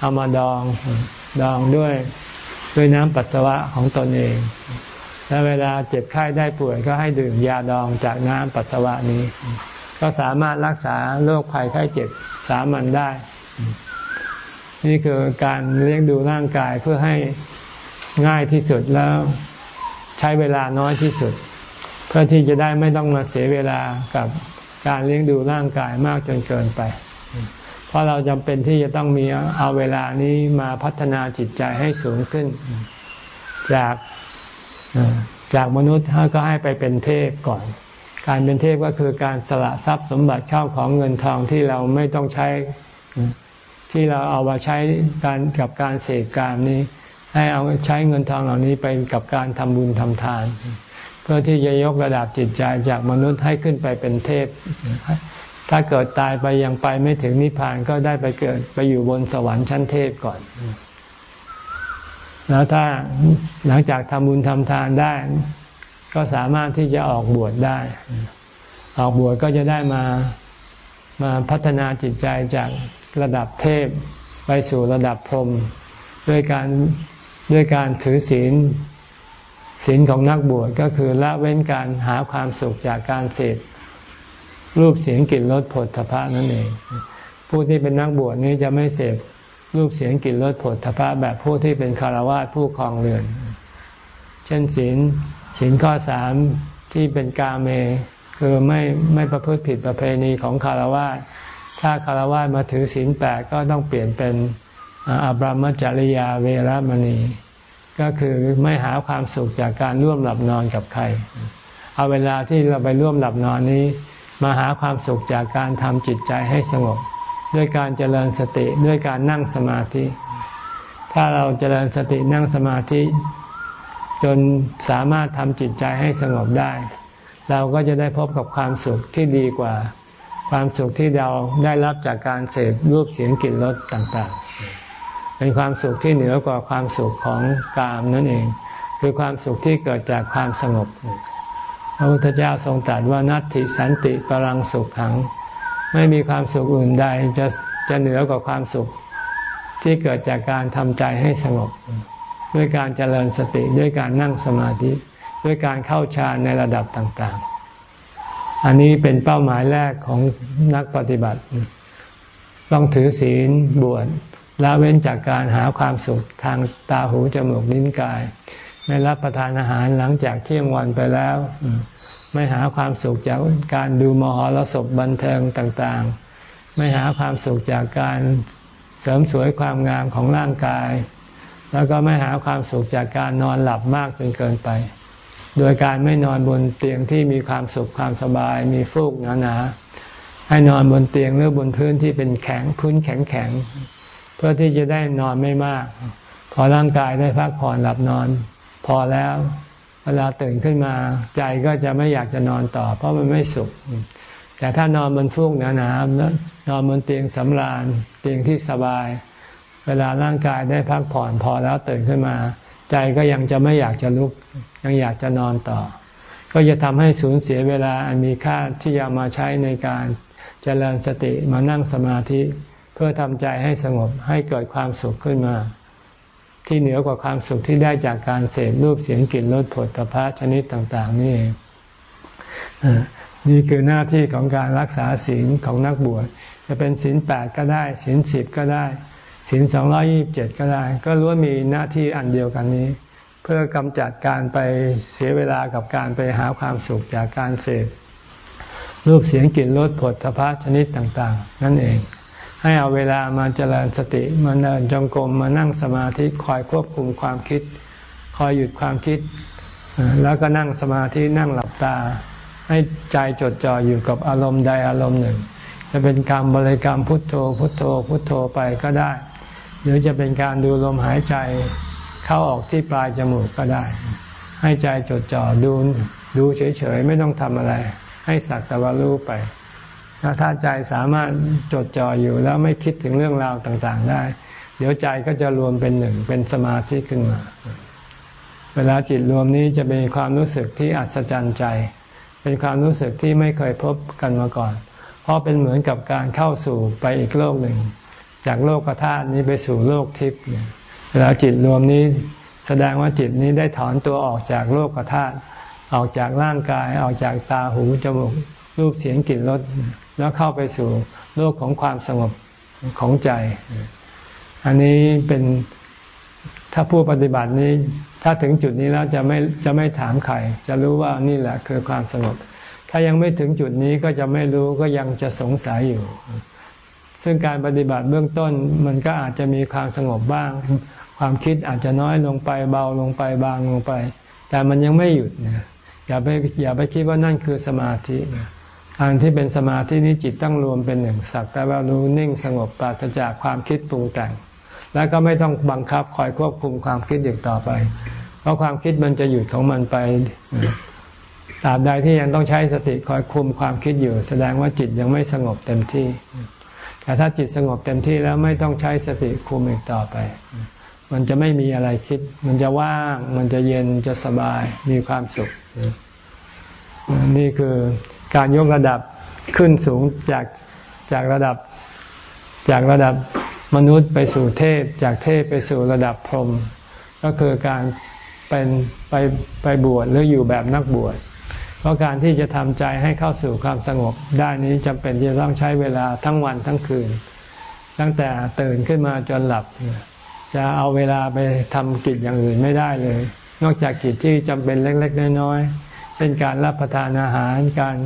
เอามาดองดองด้วยด้วยน้ำปัสสาวะของตนเอง และเวลาเจ็บไข้ได้ป่วยก็ให้ดื่มยาดองจากน้ำปัสสาวะนี้ ก็สามารถรักษาโรคภัยไข้เจ็บสามัญได้ นี่คือการเลี้ยงดูร่างกายเพื่อให้ง่ายที่สุดแล้วใช้เวลาน้อยที่สุด เพื่อที่จะได้ไม่ต้องมาเสียเวลากับการเลี้ยงดูร่างกายมากจนเกินไป เพราะเราจำเป็นที่จะต้องมีเอาเวลานี้มาพัฒนาจิตใจให้สูงขึ้น จาก จากมนุษย์ก็ให้ไปเป็นเทพก่อน การเป็นเทพก็คือการสละทรัพย์สมบัติเข้าของเงินทองที่เราไม่ต้องใช้ที่เราเอามาใช้การกับการเสกการนี้ ให้เอาใช้เงินทองเหล่านี้ไปกับการทำบุญทำทาน เพื่อที่จะยกระดับจิตใจจากมนุษย์ให้ขึ้นไปเป็นเทพ ถ้าเกิดตายไปยังไปไม่ถึงนิพพานก็ได้ไปเกิดไปอยู่บนสวรรค์ชั้นเทพก่อน แล้วถ้าหลังจากทำบุญทำทานได้ ก็สามารถที่จะออกบวชได้ ออกบวชก็จะได้มามาพัฒนาจิตใจจากระดับเทพไปสู่ระดับพรหมด้วยการด้วยการถือศีลศีลของนักบวชก็คือละเว้นการหาความสุขจากการเสพรูปเสียงกลิ่นรสผลทพะนั่นเอง ผู้ที่เป็นนักบวชนี้จะไม่เสพ รูปเสียงกลิ่นรสผลทพะแบบผู้ที่เป็นคารวะผู้คลองเรือน เช่นศีลศีลข้อสามที่เป็นกาเม คือไม่ไม่ประพฤติผิดประเพณีของคารวะถ้าคารวะมาถือศีลแปดก็ต้องเปลี่ยนเป็นอับรามจริยาเวรมณี ก็คือไม่หาความสุขจากการร่วมหลับนอนกับใคร เอาเวลาที่เราไปร่วมหลับนอนนี้ มาหาความสุขจากการทำจิตใจให้สงบ ด้วยการเจริญสติด้วยการนั่งสมาธิ ถ้าเราเจริญสตินั่งสมาธิ จนสามารถทำจิตใจให้สงบได้ เราก็จะได้พบกับความสุขที่ดีกว่า ความสุขที่เราได้รับจากการเสพรูปเสียงกลิ่นรสต่างๆ เป็นความสุขที่เหนือกว่าความสุขของกามนั่นเอง คือความสุขที่เกิดจากความสงบพระพุทธเจ้าทรงตรัสว่านัตติสันติปรังสุขขัง ไม่มีความสุขอื่นใดจะจะเหนือกว่าความสุขที่เกิดจากการทำใจให้สงบ ด้วยการเจริญสติด้วยการนั่งสมาธิ ด้วยการเข้าฌานในระดับต่าง ๆ อันนี้เป็นเป้าหมายแรกของนักปฏิบัติ ต้องถือศีลบวชละเว้นจากการหาความสุขทางตาหูจมูกลิ้นกาย ไม่รับประทานอาหารหลังจากเที่ยงวันไปแล้ว ไม่หาความสุขจากการดูมหรสพบันเทิงต่างๆ ไม่หาความสุขจากการเสริมสวยความงามของร่างกาย แล้วก็ไม่หาความสุขจากการนอนหลับมากจนเกินไป โดยการไม่นอนบนเตียงที่มีความสุขความสบาย มีฟูกหนาๆให้นอนบนเตียงหรือบนพื้นที่เป็นแข็งพื้นแข็งแข็งเพื่อที่จะได้นอนไม่มาก พอร่างกายได้พักผ่อนหลับนอน พอแล้ว วลาตื่นขึ้นมาใจก็จะไม่อยากจะนอนต่อ เพราะมันไม่สุข แต่ถ้านอนบนฟูกหนาๆนอนบนเตียงสำราญเตียงที่สบาย เวลาร่างกายได้พักผ่อนพอแล้วตื่นขึ้นมา ใจก็ยังจะไม่อยากจะลุก ยังอยากจะนอนต่อ ก็จะทำให้สูญเสียเวลาอันมีค่าที่จะมาใช้ในการเจริญสติมานั่งสมาธิ เพื่อทำใจให้สงบให้เกิดความสุขขึ้นมา ที่เหนือกว่าความสุขที่ได้จากการเสพรูปเสียงกลิ่นรสผลตภะชนิดต่างๆ นี่นี่คือหน้าที่ของการรักษาศีลของนักบวชจะเป็นศีลแปดก็ได้ศีลสิบก็ได้ศีลสองร้อยี่บเจ็ดก็ได้ ก็รู้ว่ามีหน้าที่อันเดียวกันนี้ เพื่อกำจัดการไปเสียเวลากับการไปหาความสุขจากการเสพรูปเสียงกลิ่นรสผลทพะชนิดต่าง ๆ นั่นเอง ให้เอาเวลามาเจริญสติมาเดินจงกรมมานั่งสมาธิคอยควบคุมความคิด คอยหยุดความคิด แล้วก็นั่งสมาธินั่งหลับตา ให้ใจจดจ่ออยู่กับอารมณ์ใดอารมณ์หนึ่ง จะเป็นการบริกรรมพุทโธ พุทโธ พุทโธไปก็ได้ หรือจะเป็นการดูลมหายใจเข้าออกที่ปลายจมูกก็ได้ ให้ใจจดจ่อดูดูเฉยๆไม่ต้องทำอะไร ให้สักแต่ว่ารู้ไป ถ้าใจสามารถจดจ่ออยู่แล้วไม่คิดถึงเรื่องราวต่างๆ ได้ เดี๋ยวใจก็จะรวมเป็นหนึ่งเป็นสมาธิขึ้นมา เวลาจิตรวมนี้จะเป็นความรู้สึกที่อัศจรรย์ใจ เป็นความรู้สึกที่ไม่เคยพบกันมาก่อน เพราะเป็นเหมือนกับการเข้าสู่ไปอีกโลกหนึ่ง จากโลกธาตุนี้ไปสู่โลกทิพย์เวลาจิตรวมนี้แสดงว่าจิตนี้ได้ถอนตัวออกจากโลกธาตุออกจากร่างกายออกจากตาหูจมูกรูปเสียงกลิ่นรส แล้วเข้าไปสู่โลกของความสงบของใจ อันนี้เป็นถ้าผู้ปฏิบัตินี้ ถ้าถึงจุดนี้แล้วจะไม่จะไม่ถามใครจะรู้ว่านี่แหละคือความสงบ ถ้ายังไม่ถึงจุดนี้ก็จะไม่รู้ก็ยังจะสงสัยอยู่ ซึ่งการปฏิบัติเบื้องต้นมันก็อาจจะมีความสงบบ้าง ความคิดอาจจะน้อยลงไปเบาลงไปบางลงไป แต่มันยังไม่หยุดนี่ยอย่าไปอย่าไปคิดว่านั่นคือสมาธิ การที่เป็นสมาธินี้จิตต้องรวมเป็นหนึ่งสักแต่ว่ารู้นิ่งสงบปราศจากความคิดปรุงแต่ง แล้วก็ไม่ต้องบังคับคอยควบคุมความคิดอีกต่อไป เพราะความคิดมันจะหยุดของมันไปตราบใดที่ยังต้องใช้สติคอยคุมความคิดอยู่ แสดงว่าจิตยังไม่สงบเต็มที่ แต่ถ้าจิตสงบเต็มที่แล้วไม่ต้องใช้สติคุมอีกต่อไป มันจะไม่มีอะไรคิด มันจะว่าง มันจะเย็นจะสบายมีความสุข นี่คือ การยกระดับขึ้นสูงจากจากระดับจากระดับมนุษย์ไปสู่เทพ จากเทพไปสู่ระดับพรหมก็คือการเป็นไปไปบวชหรืออยู่แบบนักบวชเพราะการที่จะทำใจให้เข้าสู่ความสงบได้นี้จำเป็นจะต้องใช้เวลาทั้งวันทั้งคืน ตั้งแต่ตื่นขึ้นมาจนหลับ จะเอาเวลาไปทำกิจอย่างอื่นไม่ได้เลย นอกจากกิจที่จำเป็นเล็ก ๆ น้อยๆ เช่นการรับประทานอาหาร การ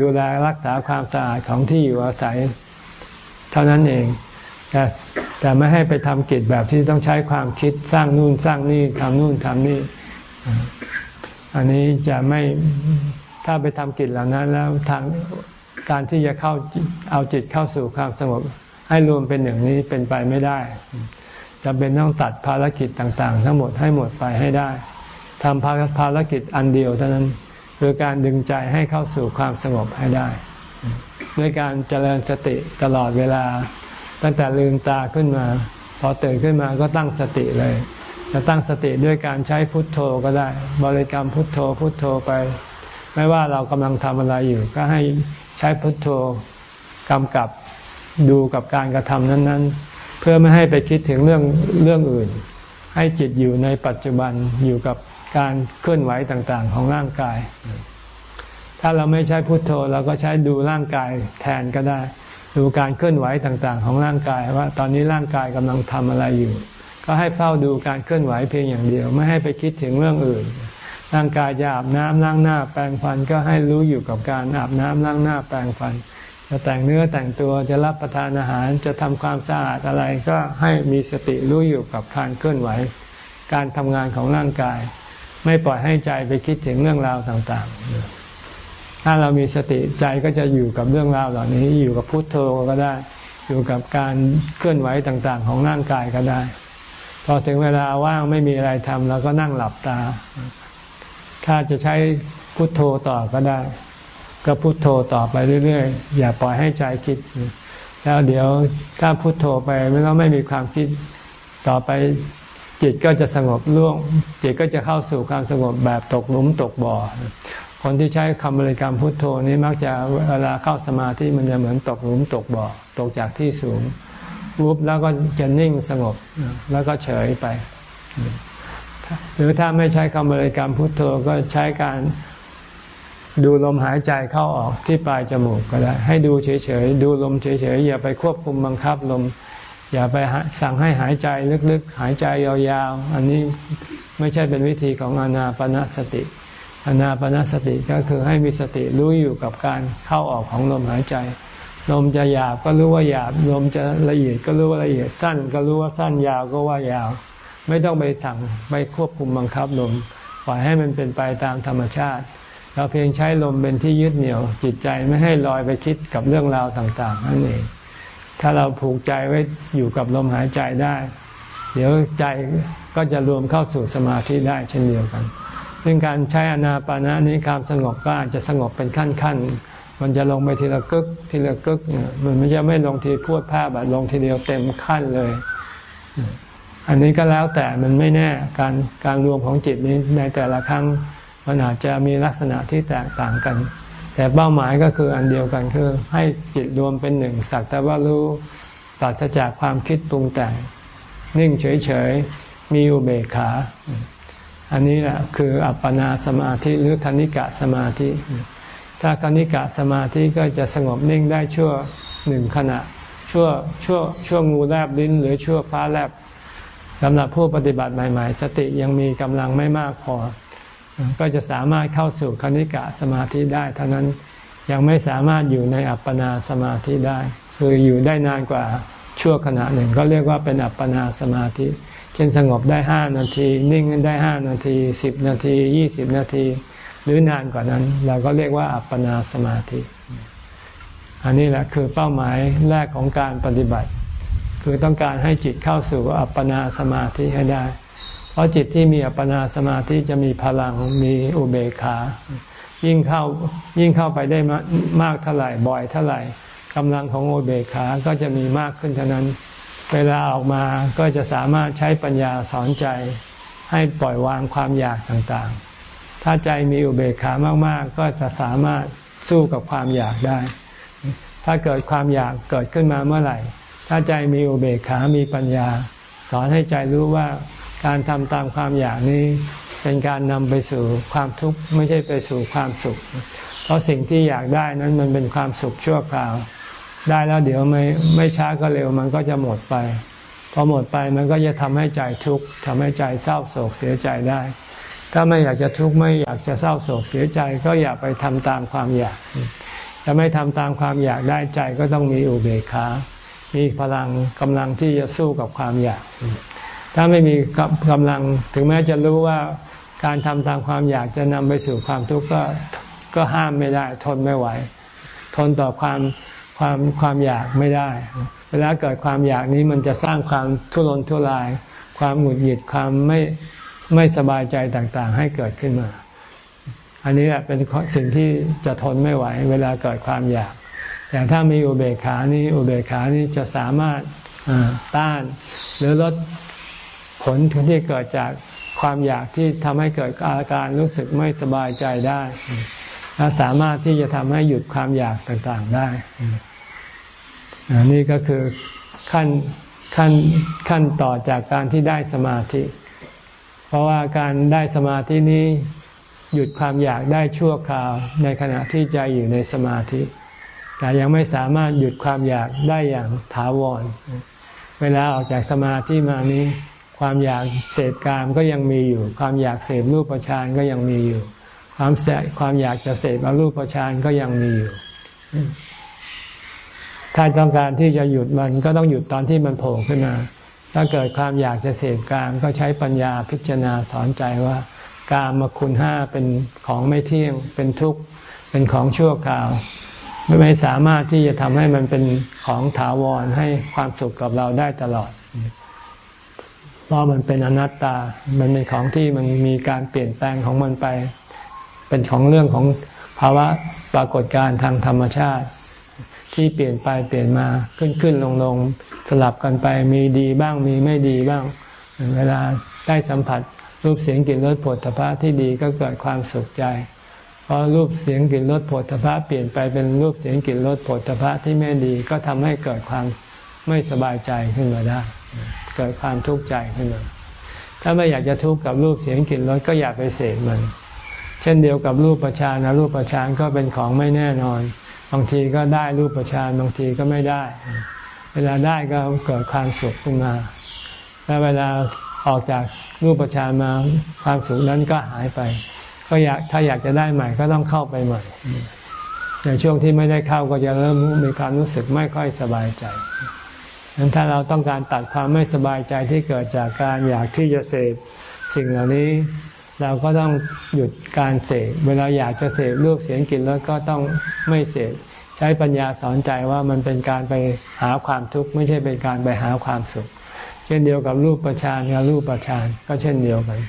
ดูแลรักษาความสะอาดของที่อยู่อาศัย เท่านั้นเองแต่แต่ไม่ให้ไปทำกิจแบบที่ต้องใช้ความคิดสร้างนู่นสร้างนี่ทำนู่นทำนี่ อันนี้จะไม่ถ้าไปทำกิจเหล่านั้นแล้วทางการที่จะเข้าเอาจิตเข้าสู่ความสงบให้รวมเป็นหนึ่งนี้เป็นไปไม่ได้จะเป็นต้องตัดภารกิจต่าง ๆ ทั้งหมดให้หมดไปให้ได้ ทำภารกิจอันเดียวเท่านั้นคือการดึงใจให้เข้าสู่ความสงบให้ได้ ด้วยการเจริญสติตลอดเวลา ตั้งแต่ลืมตาขึ้นมา พอตื่นขึ้นมาก็ตั้งสติเลย จะตั้งสติด้วยการใช้พุทโธก็ได้ บริกรรมพุทโธพุทโธไป ไม่ว่าเรากำลังทำอะไรอยู่ ก็ให้ใช้พุทโธกำกับดูกับการกระทำนั้น ๆ เพื่อไม่ให้ไปคิดถึงเรื่องเรื่องอื่น ให้จิตอยู่ในปัจจุบันอยู่กับ การเคลื่อนไหวต่างๆ ของร่างกาย ถ้าเราไม่ใช้พุทโธเราก็ใช้ดูร่างกายแทนก็ได้ ดูการเคลื่อนไหวต่างๆ ของร่างกายว่าตอนนี้ร่างกายกำลังทำอะไรอยู่ ก็ให้เฝ้าดูการเคลื่อนไหวเพียงอย่างเดียว ไม่ให้ไปคิดถึงเรื่องอื่น ร่างกายจะอาบน้ำล้างหน้าแปรงฟันก็ให้รู้อยู่กับการอาบน้ำล้างหน้าแปรงฟันจะแต่งเนื้อแต่งตัวจะรับประทานอาหารจะทำความสะอาดอะไรก็ให้มีสติรู้อยู่กับการเคลื่อนไหว การทำงานของร่างกาย ไม่ปล่อยให้ใจไปคิดถึงเรื่องราวต่างๆ ถ้าเรามีสติใจก็จะอยู่กับเรื่องราวเหล่านี้ อยู่กับพุทโธก็ได้ อยู่กับการเคลื่อนไหวต่างๆ ของร่างกายก็ได้ พอถึงเวลาว่างไม่มีอะไรทำเราก็นั่งหลับตา ถ้าจะใช้พุทโธต่อก็ได้ ก็พุทโธต่อไปเรื่อยๆ อย่าปล่อยให้ใจคิด แล้วเดี๋ยวถ้าพุทโธไปไม่ต้องไม่มีความคิดต่อไป จิตก็จะสงบร่วงจิตก็จะเข้าสู่ความสงบแบบตกหลุมตกบ่อ คนที่ใช้คำบริกรรมพุทโธนี้มักจะเวลาเข้าสมาธิมันจะเหมือนตกหลุมตกบ่อ ตกจากที่สูงวุบแล้วก็จะนิ่งสงบแล้วก็เฉยไป หรือถ้าไม่ใช้คำบริกรรมพุทโธก็ใช้การดูลมหายใจเข้าออกที่ปลายจมูกก็ได้ ให้ดูเฉยๆ ดูลมเฉยๆ อย่าไปควบคุมบังคับลม อย่าไปสั่งให้หายใจลึกๆ หายใจยาวๆ อันนี้ไม่ใช่เป็นวิธีของอนาปนาสติ อนาปนาสติก็คือให้มีสติรู้อยู่กับการเข้าออกของลมหายใจ ลมจะหยาบก็รู้ว่าหยาบ ลมจะละเอียดก็รู้ว่าละเอียด สั้นก็รู้ว่าสั้นยาวก็ว่ายาว ไม่ต้องไปสั่งไปควบคุมบังคับลม ปล่อยให้มันเป็นไปตามธรรมชาติ เราเพียงใช้ลมเป็นที่ยึดเหนี่ยวจิตใจไม่ให้ลอยไปคิดกับเรื่องราวต่างๆนั่นเอง ถ้าเราผูกใจไว้อยู่กับลมหายใจได้ เดี๋ยวใจก็จะรวมเข้าสู่สมาธิได้เช่นเดียวกันซึ่งการใช้อนาปานะนี้ความสงบก็อาจจะสงบเป็นขั้นขั้นมันจะลงไปทีละกึกทีละกึกเนี่ยมันไม่จะไม่ลงทีพูดผ้าแบบลงทีเดียวเต็มขั้นเลย อันนี้ก็แล้วแต่มันไม่แน่การการรวมของจิตนี้ในแต่ละครั้งมันอาจจะมีลักษณะที่แตกต่างกัน แต่เป้าหมายก็คืออันเดียวกันคือ ให้จิตรวมเป็นหนึ่งสักแต่ว่ารู้ปราศจากความคิดปรุงแต่ง นิ่งเฉยๆ มีอุเบกขา อันนี้แหละคืออัปปนาสมาธิหรือคณิกะสมาธิ ถ้าคณิกะสมาธิก็จะสงบนิ่งได้ชั่วหนึ่งขณะ ชั่วชั่วชั่วงูแลบลิ้น หรือชั่วฟ้าแลบสำหรับผู้ปฏิบัติใหม่ ๆ สติยังมีกำลังไม่มากพอ ก็จะสามารถเข้าสู่คณิกะสมาธิได้เท่านั้นยังไม่สามารถอยู่ในอัปปนาสมาธิได้ คืออยู่ได้นานกว่าชั่วขณะหนึ่ง ก็เรียกว่าเป็นอัปปนาสมาธิ เช่นสงบได้ห้านาที นิ่งได้ห้านาทีสิบนาทียี่สิบนาที หรือนานกว่านั้น เราก็เรียกว่าอัปปนาสมาธิ อันนี้แหละคือเป้าหมายแรกของการปฏิบัติ คือต้องการให้จิตเข้าสู่อัปปนาสมาธิให้ได้ เพราะจิตที่มีอัปปนาสมาธิจะมีพลังมีอุเบกขา ยิ่งเข้ายิ่งเข้าไปได้มากเท่าไหร่ บ่อยเท่าไหร่กำลังของอุเบกขาก็จะมีมากขึ้นเท่านั้น เวลาออกมาก็จะสามารถใช้ปัญญาสอนใจ ให้ปล่อยวางความอยากต่างๆ ถ้าใจมีอุเบกขามากๆ ก็จะสามารถสู้กับความอยากได้ ถ้าเกิดความอยากเกิดขึ้นมาเมื่อไหร่ ถ้าใจมีอุเบกขามีปัญญา สอนให้ใจรู้ว่า การทำตามความอยากนี้ เป็นการนำไปสู่ความทุกข์ไม่ใช่ไปสู่ความสุข เพราะสิ่งที่อยากได้นั้นมันเป็นความสุขชั่วคราว ได้แล้วเดี๋ยวไม่ไม่ช้าก็เร็วมันก็จะหมดไปพอหมดไปมันก็จะทำให้ใจทุกข์ทำให้ใจเศร้าโศกเสียใจได้ ถ้าไม่อยากจะทุกข์ไม่อยากจะเศร้าโศกเสียใจ ก็อย่าไปทำตามความอยากจะไม่ทำตามความอยากได้ใจก็ต้องมีอุเบกขา มีพลังกำลังที่จะสู้กับความอยาก ถ้าไม่มีกำลังถึงแม้จะรู้ว่าการทำตามความอยากจะนำไปสู่ความทุกข์ก็ก็ห้ามไม่ได้ ทนไม่ไหว ทนต่อความความความอยากไม่ได้ เวลาเกิดความอยากนี้มันจะสร้างความทุรนทุราย ความหงุดหงิดความไม่ไม่สบายใจต่างๆ ให้เกิดขึ้นมา อันนี้แหละเป็นสิ่งที่จะทนไม่ไหว เวลาเกิดความอยากอย่างถ้ามีอุเบกขานี้อุเบกขานี้จะสามารถต้าน หรือลด ผลที่เกิดจากความอยากที่ทำให้เกิดอาการรู้สึกไม่สบายใจได้และสามารถที่จะทำให้หยุดความอยากต่างๆได้นี่ก็คือขั้นขั้นขั้นต่อจากการที่ได้สมาธิ เพราะว่าการได้สมาธินี้หยุดความอยากได้ชั่วคราวในขณะที่ใจอยู่ในสมาธิ แต่ยังไม่สามารถหยุดความอยากได้อย่างถาวร เวลาออกจากสมาธิมานี้ ความอยากเสพกามก็ยังมีอยู่ ความอยากเสพรูปฌานก็ยังมีอยู่ ความแสความอยากจะเสพอรูปฌานก็ยังมีอยู่ ถ้าต้องการที่จะหยุดมันก็ต้องหยุดตอนที่มันโผล่ขึ้นมา ถ้าเกิดความอยากจะเสพกามก็ใช้ปัญญาพิจารณาสอนใจว่ากามมาคุณห้าเป็นของไม่เที่ยง เป็นทุกข์เป็นของชั่วคราวไม่ไม่สามารถที่จะทำให้มันเป็นของถาวรให้ความสุขกับเราได้ตลอด เพราะมันเป็นอนัตตา มันเป็นของที่มันมีการเปลี่ยนแปลงของมันไป เป็นของเรื่องของภาวะปรากฏการณ์ทางธรรมชาติ ที่เปลี่ยนไปเปลี่ยนมาขึ้นขึ้นลงลงสลับกันไปมีดีบ้างมีไม่ดีบ้าง เวลาได้สัมผัสรูปเสียงกลิ่นรสผลตภะที่ดีก็เกิดความสุขใจพอรูปเสียงกลิ่นรสผลตภะเปลี่ยนไปเป็นรูปเสียงกลิ่นรสผลตภะที่ไม่ดีก็ทำให้เกิดความไม่สบายใจขึ้นมาได้ เกิดความทุกข์ใจขึ้นมา ถ้าไม่อยากจะทุกข์กับรูปเสียงกลิ่นรสก็อย่าไปเสพมัน เช่นเดียวกับรูปประชานนะรูปประชานก็เป็นของไม่แน่นอน บางทีก็ได้รูปฌานบางทีก็ไม่ได้ เวลาได้ก็เกิดความสุขขึ้นมา แล้วเวลาออกจากรูปฌานมาความสุขนั้นก็หายไป ก็อยากถ้าอยากจะได้ใหม่ก็ต้องเข้าไปใหม่ในช่วงที่ไม่ได้เข้าก็จะเริ่มมีความรู้สึกไม่ค่อยสบายใจ นั้นถ้าเราต้องการตัดความไม่สบายใจที่เกิดจากการอยากที่จะเสพสิ่งเหล่านี้ เราก็ต้องหยุดการเสพเวลาอยากจะเสพรูปเสียงกลิ่นรสก็ต้องไม่เสพใช้ปัญญาสอนใจว่ามันเป็นการไปหาความทุกข์ไม่ใช่เป็นการไปหาความสุข เช่นเดียวกับรูปประชานกับรูปประชานก็เช่นเดียวกัน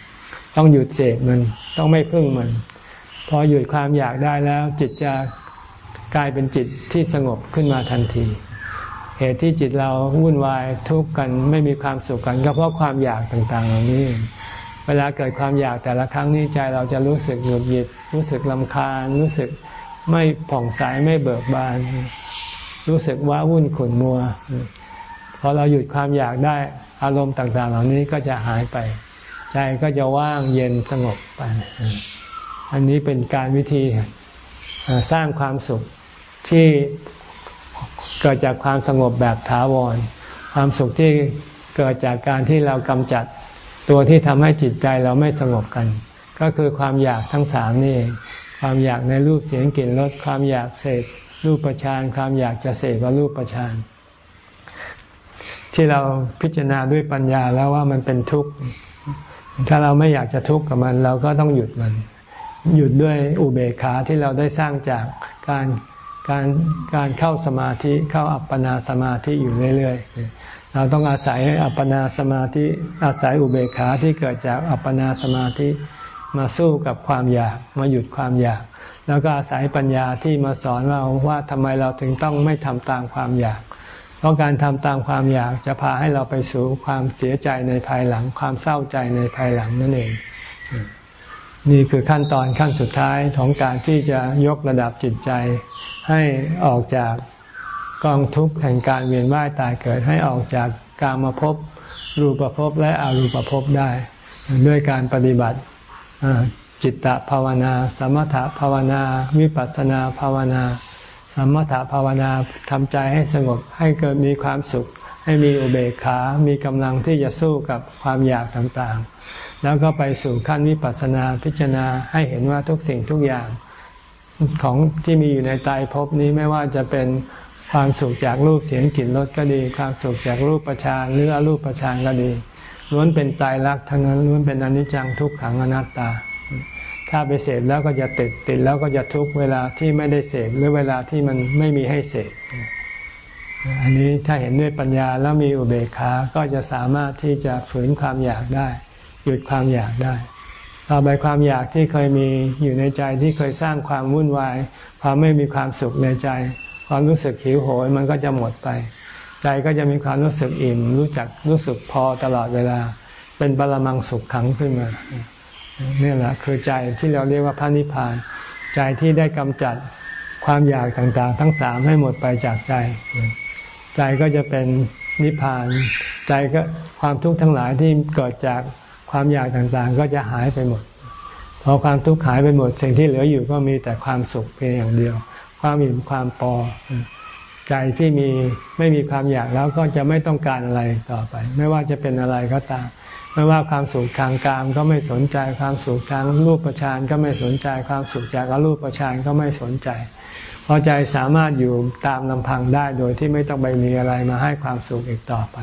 ต้องหยุดเสพมันต้องไม่พึ่งมัน พอหยุดความอยากได้แล้วจิตจะกลายเป็นจิตที่สงบขึ้นมาทันที เหตุที่จิตเราวุ่นวายทุกข์กันไม่มีความสุขกัน ก็เพราะความอยากต่างๆเหล่านี้ เวลาเกิดความอยากแต่ละครั้งนี้ใจเราจะรู้สึกหงุดหงิดรู้สึกลำคาญ รู้สึกไม่ผ่องใสไม่เบิกบาน รู้สึกว้าวุ่นขุ่นมัวพอเราหยุดความอยากได้อารมณ์ต่าง ๆ เหล่านี้ก็จะหายไป ใจก็จะว่างเย็นสงบไป อันนี้เป็นการวิธีสร้างความสุขที่ เกิดจากความสงบแบบถาวร ความสุขที่เกิดจากการที่เรากำจัดตัวที่ทำให้จิตใจเราไม่สงบกัน ก็คือความอยากทั้งสามนี่เองความอยากในรูปเสียงกลิ่นรสความอยากเสพรูปประชานความอยากจะเสพว่ารูปประชานที่เราพิจารณาด้วยปัญญาแล้วว่ามันเป็นทุกข์ ถ้าเราไม่อยากจะทุกข์กับมัน เราก็ต้องหยุดมัน หยุดด้วยอุเบกขาที่เราได้สร้างจากการ การการเข้าสมาธิเข้าอัปปนาสมาธิอยู่เรื่อยๆ เราต้องอาศัยอัปปนาสมาธิอาศัยอุเบกขาที่เกิดจากอัปปนาสมาธิมาสู้กับความอยากมาหยุดความอยาก แล้วก็อาศัยปัญญาที่มาสอนเราว่าทำไมเราถึงต้องไม่ทำตามความอยาก เพราะการทำตามความอยากจะพาให้เราไปสู่ความเสียใจในภายหลัง ความเศร้าใจในภายหลังนั่นเองนี่คือขั้นตอนขั้นสุดท้ายของการที่จะยกระดับจิตใจ ให้ออกจากกองทุกข์แห่งการเวียนว่ายตายเกิดให้ออกจากกามาพบรูปภพและอรูปภพได้ ด้วยการปฏิบัติจิตตภาวนา สมถภาวนา วิปัสสนาภาวนา สมถภาวนาทำใจให้สงบให้เกิดมีความสุข ให้มีอุเบกขา มีกำลังที่จะสู้กับความอยากต่างๆ แล้วก็ไปสู่ขั้นวิปัสสนาพิจารณาให้เห็นว่าทุกสิ่งทุกอย่าง ของที่มีอยู่ในตายภพนี้ไม่ว่าจะเป็นความสุขจากรูปเสียงกลิ่นรสก็ดี ความสุขจากรูปประชานหรืออรูปประชานก็ดีล้วนเป็นตายรักทั้งนั้นล้วนเป็นอนิจจังทุกขังอนัตตา ถ้าไปเสพแล้วก็จะติดติดแล้วก็จะทุกเวลาที่ไม่ได้เสพหรือเวลาที่มันไม่มีให้เสพอันนี้ถ้าเห็นด้วยปัญญาแล้วมีอุเบกขา ก็จะสามารถที่จะฝืนความอยากได้ หยุดความอยากได้ ต่อไปความอยากที่เคยมีอยู่ในใจที่เคยสร้างความวุ่นวาย ความไม่มีความสุขในใจ ความรู้สึกหิวโหยมันก็จะหมดไป ใจก็จะมีความรู้สึกอิ่ม รู้จักรู้สึกพอตลอดเวลา เป็นบาลมังสุขขังขึ้นมานี่แหละคือใจที่เราเรียกว่าพระนิพพาน ใจที่ได้กำจัดความอยากต่างๆ ทั้งสามให้หมดไปจากใจ ใจก็จะเป็นนิพพาน ใจก็ความทุกข์ทั้งหลายที่เกิดจาก ความอยากต่างๆ ก็จะหายไปหมด พอความทุกข์หายไปหมด สิ่งที่เหลืออยู่ก็มีแต่ความสุขเพียงอย่างเดียว ความอิ่มความพอใจที่มีไม่มีความอยากแล้วก็จะไม่ต้องการอะไรต่อไป ไม่ว่าจะเป็นอะไรก็ตาม ไม่ว่าความสุขทางกามก็ไม่สนใจ ความสุขทางรูปประชานก็ไม่สนใจ ความสุขจากอรูปประชานก็ไม่สนใจเพราะใจสามารถอยู่ตามลำพังได้โดยที่ไม่ต้องไปมีอะไรมาให้ความสุขอีกต่อไป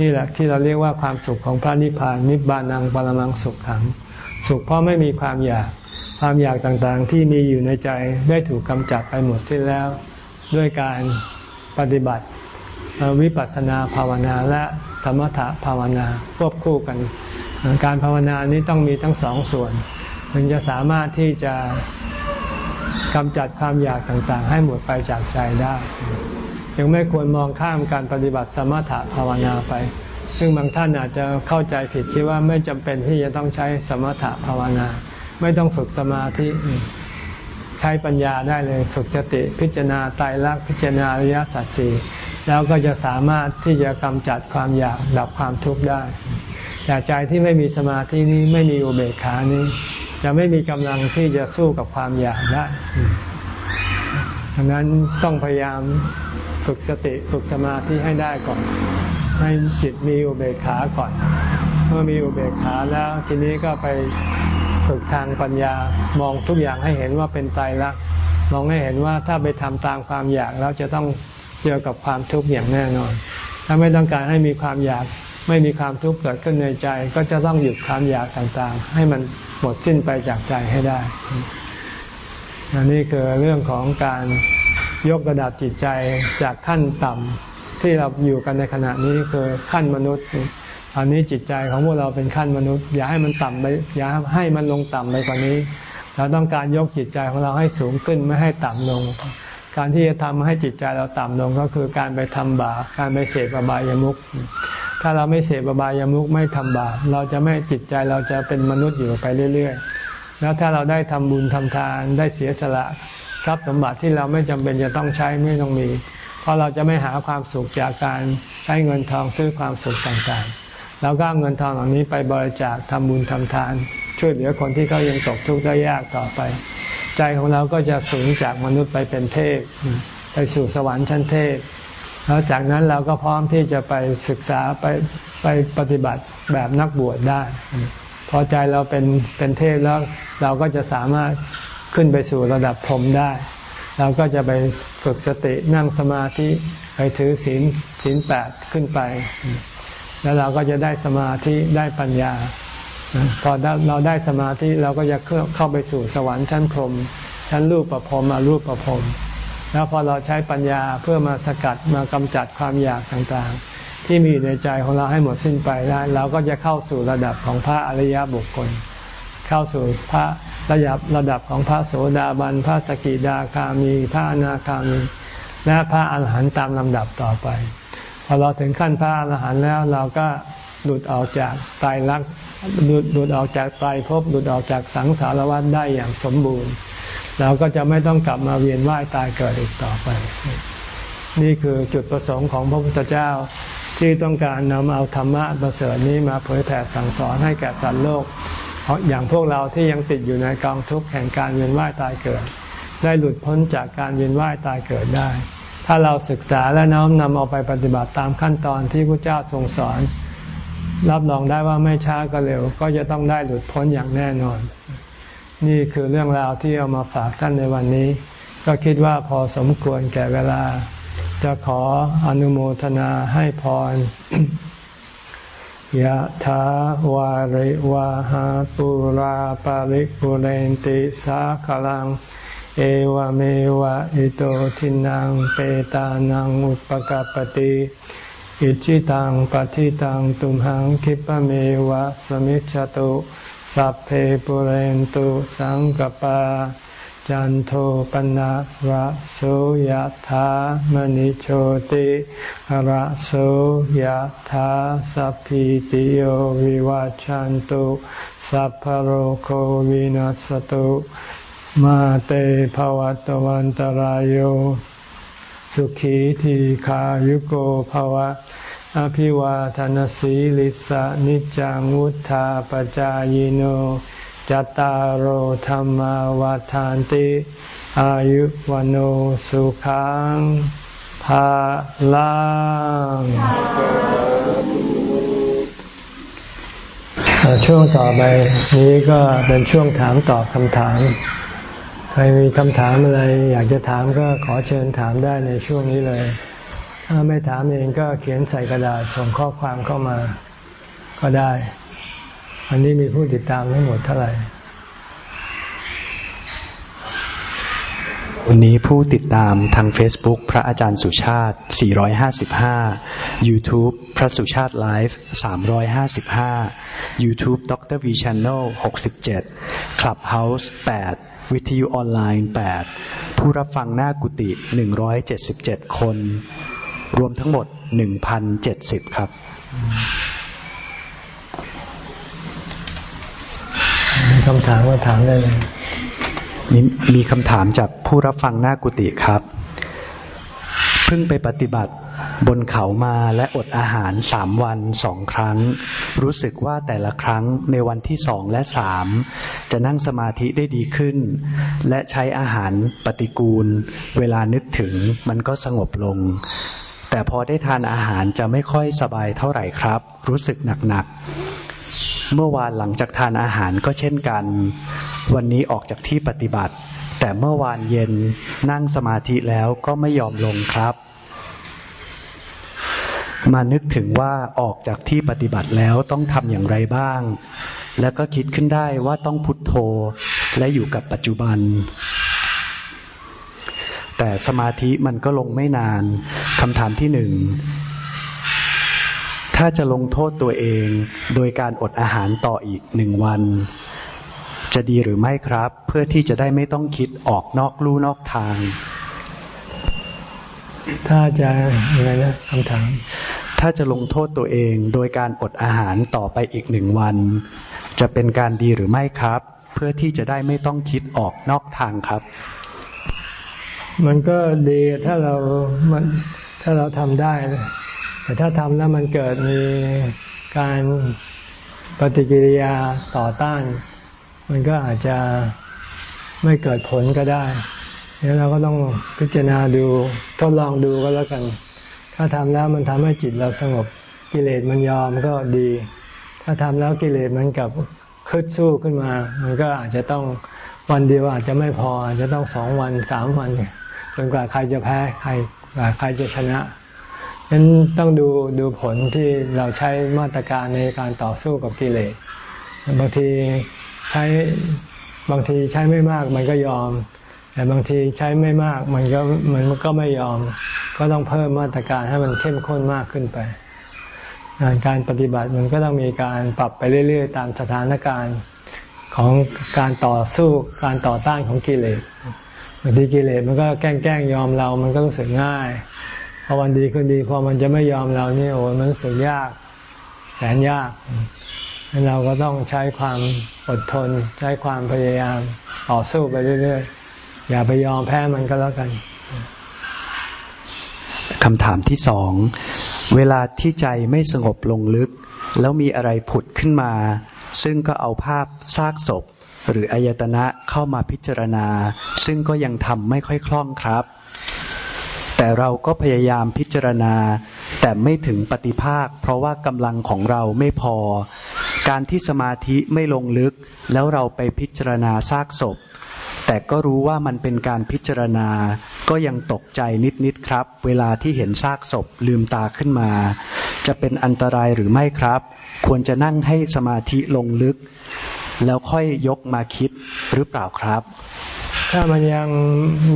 นี่แหละที่เราเรียกว่าความสุขของพระนิพพานนิบานังปรมังสุขขัง สุขเพราะไม่มีความอยาก ความอยากต่างๆ ที่มีอยู่ในใจได้ถูกกำจัดไปหมดสิ้นแล้ว ด้วยการปฏิบัติวิปัสสนาภาวนาและสมถะภาวนาควบคู่กัน การภาวนานี้ต้องมีทั้งสองส่วน ถึงจะสามารถที่จะกำจัดความอยากต่างๆ ให้หมดไปจากใจได้ ยังไม่ควรมองข้ามการปฏิบัติสมถะภาวนาไป ซึ่งบางท่านอาจจะเข้าใจผิดคิดว่าไม่จำเป็นที่จะต้องใช้สมถะภาวนา ไม่ต้องฝึกสมาธิใช้ปัญญาได้เลยฝึกสติพิจารณาไตรลักษณ์พิจารณาอริยสัจสี่แล้วก็จะสามารถที่จะกำจัดความอยากดับความทุกข์ได้แต่ใจที่ไม่มีสมาธินี้ไม่มีอุเบกขานี้ จะไม่มีกำลังที่จะสู้กับความอยากได้ ดังนั้นต้องพยายามฝึกสติฝึกสมาธิให้ได้ก่อน ให้จิตมีอุเบกขาก่อน เมื่อมีอุเบกขาแล้วทีนี้ก็ไปฝึกทางปัญญามองทุกอย่างให้เห็นว่าเป็นไตรลักษณ์มองให้เห็นว่าถ้าไปทำตามความอยากแล้วจะต้องเจอกับความทุกข์อย่างแน่นอน ถ้าไม่ต้องการให้มีความอยากไม่มีความทุกข์เกิดขึ้นในใจ ก็จะต้องหยุดความอยากต่างๆ ให้มันหมดสิ้นไปจากใจให้ได้ อันนี้คือเรื่องของการยกระดับจิตใจจากขั้นต่ำที่เราอยู่กันในขณะนี้คือขั้นมนุษย์อันนี้จิตใจของพวกเราเป็นขั้นมนุษย์ อย่าให้มันต่ำไปอย่าให้มันลงต่ำไปกว่านี้ เราต้องการยกจิตใจของเราให้สูงขึ้นไม่ให้ต่ำลง การที่จะทำให้จิตใจเราต่ำลงก็คือการไปทำบาปการไปเสพอบายามุขถ้าเราไม่เสพอบายามุขไม่ทำบาปเราจะไม่จิตใจเราจะเป็นมนุษย์อยู่ไปเรื่อย ๆ แล้วถ้าเราได้ทำบุญทำทานได้เสียสละทรัพย์สมบัติที่เราไม่จำเป็นจะต้องใช้ไม่ต้องมี เพราะเราจะไม่หาความสุขจากการใช้เงินทองซื้อความสุขต่างๆเราก็เอาเงินทองเหล่านี้ไปบริจาคทำบุญทำทาน ช่วยเหลือคนที่เขายังตกทุกข์ได้ยากต่อไป ใจของเราก็จะสูงจากมนุษย์ไปเป็นเทพ ไปสู่สวรรค์ชั้นเทพแล้วจากนั้นเราก็พร้อมที่จะไปศึกษาไปไปปฏิบัติแบบนักบวชได้ พอใจเราเป็นเป็นเทพแล้วเราก็จะสามารถขึ้นไปสู่ระดับพรหมได้ เราก็จะไปฝึกสตินั่งสมาธิไปถือศีลศีลแปดขึ้นไป แล้วเราก็จะได้สมาธิได้ปัญญา พอเราได้สมาธิเราก็จะเข้าไปสู่สวรรค์ชั้นพรหมชั้นรูปประพรมมารูปประพรมแล้วพอเราใช้ปัญญาเพื่อมาสกัดมากำจัดความอยากต่างๆ ที่มีในใจของเราให้หมดสิ้นไปได้เราก็จะเข้าสู่ระดับของพระอริยบุคคล เข้าสู่พระระดับระดับของพระโสดาบัน พระสกิดาคามี พระอนาคามี และพระอรหันต์ตามลำดับต่อไป พอเราถึงขั้นพระอรหันต์แล้วเราก็หลุดออกจากตายรักหลุดหลุดออกจากตายภพหลุดออกจากสังสารวัฏได้อย่างสมบูรณ์ เราก็จะไม่ต้องกลับมาเวียนว่ายตายเกิดอีกต่อไป นี่คือจุดประสงค์ของพระพุทธเจ้า ที่ต้องการนำเอาธรรมะประเสริฐนี้มาเผยแผ่สั่งสอนให้แก่สัตว์โลก เพราะอย่างพวกเราที่ยังติดอยู่ในกองทุกข์แห่งการเวียนว่ายตายเกิด ได้หลุดพ้นจากการเวียนว่ายตายเกิดได้ ถ้าเราศึกษาและน้อมนำเอาไปปฏิบัติตามขั้นตอนที่พระเจ้าทรงสอน รับรองได้ว่าไม่ช้าก็เร็ว ก็จะต้องได้หลุดพ้นอย่างแน่นอน นี่คือเรื่องราวที่เอามาฝากท่านในวันนี้ ก็คิดว่าพอสมควรแก่เวลา จะขออนุโมทนาให้พรยะถาวาริวาหาปุราปาริปุเรนติสาขลัง เอวเมวะอิโตทินังเปตานังอุปกปติอิจิตังปฏิตังตุมหังคิปะเมวะสมิจฉตุสัพเพปุเรนตุสังกปา จันโทปนะระโสยธามณิโชติระโสยธาสัพพิติโยวิวัจจันตุสัพพโรโควินัสตุมาเตภวัตวันตารโยสุขีทีขายุโกภวะ อภิวาทานสีลิสะนิจังวุธาปจายโน จตารโหธรรมวาทานติ อายุวันโอสุขังภาลังช่วงต่อไปนี้ก็เป็นช่วงถามตอบคำถาม ใครมีคำถามอะไร อยากจะถามก็ขอเชิญถามได้ในช่วงนี้เลย ถ้าไม่ถามเองก็เขียนใส่กระดาษส่งข้อความเข้ามาก็ได้ อันนี้มีผู้ติดตามทั้งหมดเท่าไหร่
วันนี้ผู้ติดตามทาง Facebook พระอาจารย์สุชาติ 455 YouTube พระสุชาติไลฟ์ 355 YouTube ดร V Channel 67 Clubhouse 8วิทยุออนไลน์ 8 ผู้รับฟังหน้ากุฏิ 177 คน รวมทั้งหมด 1,070 ครับ
คำถามก็ถามได้เลย
มีมีคำถามจากผู้รับฟังหน้ากุฏิครับ เพิ่งไปปฏิบัติบนเขามาและอดอาหารสามวันสองครั้ง รู้สึกว่าแต่ละครั้งในวันที่สองและสามจะนั่งสมาธิได้ดีขึ้น และใช้อาหารปฏิกูล เวลานึกถึงมันก็สงบลง แต่พอได้ทานอาหารจะไม่ค่อยสบายเท่าไหร่ครับ รู้สึกหนักๆ เมื่อวานหลังจากทานอาหารก็เช่นกัน วันนี้ออกจากที่ปฏิบัติ แต่เมื่อวานเย็นนั่งสมาธิแล้วก็ไม่ยอมลงครับ มานึกถึงว่าออกจากที่ปฏิบัติแล้วต้องทำอย่างไรบ้าง แล้วก็คิดขึ้นได้ว่าต้องพุทโธและอยู่กับปัจจุบันแต่สมาธิมันก็ลงไม่นาน คำถามที่หนึ่ง ถ้าจะลงโทษตัวเองโดยการอดอาหารต่ออีกหนึ่งวัน จะดีหรือไม่ครับ เพื่อที่จะได้ไม่ต้องคิดออกนอกลู่นอกทาง
ถ้าจะอะไรนะคำถาม
ถ้าจะลงโทษตัวเองโดยการอดอาหารต่อไปอีกหนึ่งวัน จะเป็นการดีหรือไม่ครับ เพื่อที่จะได้ไม่ต้องคิดออกนอกทางครับ
มันก็ดีถ้าเรามันถ้าเราทำได้ แต่ถ้าทำแล้วมันเกิดมีการปฏิกิริยาต่อต้าน มันก็อาจจะไม่เกิดผลก็ได้เนี่ยเราก็ต้องพิจารณาดูทดลองดูก็แล้วกัน ถ้าทำแล้วมันทำให้จิตเราสงบกิเลสมันยอมก็ดี ถ้าทำแล้วกิเลสมันกับคึดสู้ขึ้นมา มันก็อาจจะต้องวันเดียวอาจจะไม่พออาจจะต้องสองวันสามวันจนกว่าใครจะแพ้ใครใครจะชนะ นั้นต้องดูดูผลที่เราใช้มาตรการในการต่อสู้กับกิเลสบางทีใช้บางทีใช้ไม่มากมันก็ยอม แต่บางทีใช้ไม่มากมันก็มันก็ไม่ยอม ก็ต้องเพิ่มมาตรการให้มันเข้มข้นมากขึ้นไปการปฏิบัติมันก็ต้องมีการปรับไปเรื่อย ๆ ตามสถานการณ์ของการต่อสู้การต่อต้านของกิเลสบางทีกิเลสมันก็แกล้งยอมเรา มันก็รู้สึกง่าย พอวันดีคืนดีพอมันจะไม่ยอมเรานี่โอ้มันสึกยาก แสนยากเราก็ต้องใช้ความอดทน ใช้ความพยายามต่อสู้ไปเรื่อยๆ อย่าไปยอมแพ้มันก็แล้วกัน
คำถามที่สอง เวลาที่ใจไม่สงบลงลึก แล้วมีอะไรผุดขึ้นมา ซึ่งก็เอาภาพซากศพ หรืออายตนะเข้ามาพิจารณา ซึ่งก็ยังทำไม่ค่อยคล่องครับ แต่เราก็พยายามพิจารณา แต่ไม่ถึงปฏิภาค เพราะว่ากำลังของเราไม่พอ การที่สมาธิไม่ลงลึก แล้วเราไปพิจารณาซากศพ แต่ก็รู้ว่ามันเป็นการพิจารณา ก็ยังตกใจนิดๆครับ เวลาที่เห็นซากศพลืมตาขึ้นมา จะเป็นอันตรายหรือไม่ครับ ควรจะนั่งให้สมาธิลงลึก แล้วค่อยยกมาคิดหรือเปล่าครับ
ถ้ามันยัง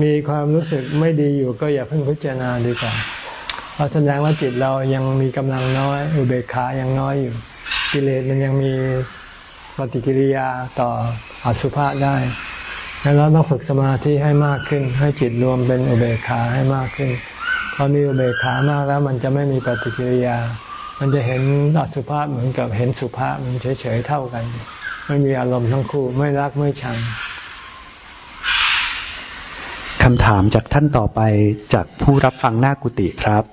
มีความรู้สึกไม่ดีอยู่ก็อย่าเพิ่งพิจารณาดีกว่าเพราะแสดงว่าจิตเรายังมีกำลังน้อย อุเบกขายังน้อยอยู่ กิเลสมันยังมีปฏิกิริยาต่ออสุภะได้แล้วเราต้องฝึกสมาธิให้มากขึ้น ให้จิตรวมเป็นอุเบกขาให้มากขึ้นพอมีอุเบกขามากแล้วมันจะไม่มีปฏิกิริยา มันจะเห็นอสุภะเหมือนกับเห็นสุภะมันเฉยๆเท่ากัน ไม่มีอารมณ์ทั้งคู่ไม่รักไม่ชัง
คำถามจากท่านต่อไปจากผู้รับฟังหน้ากุฏิครับ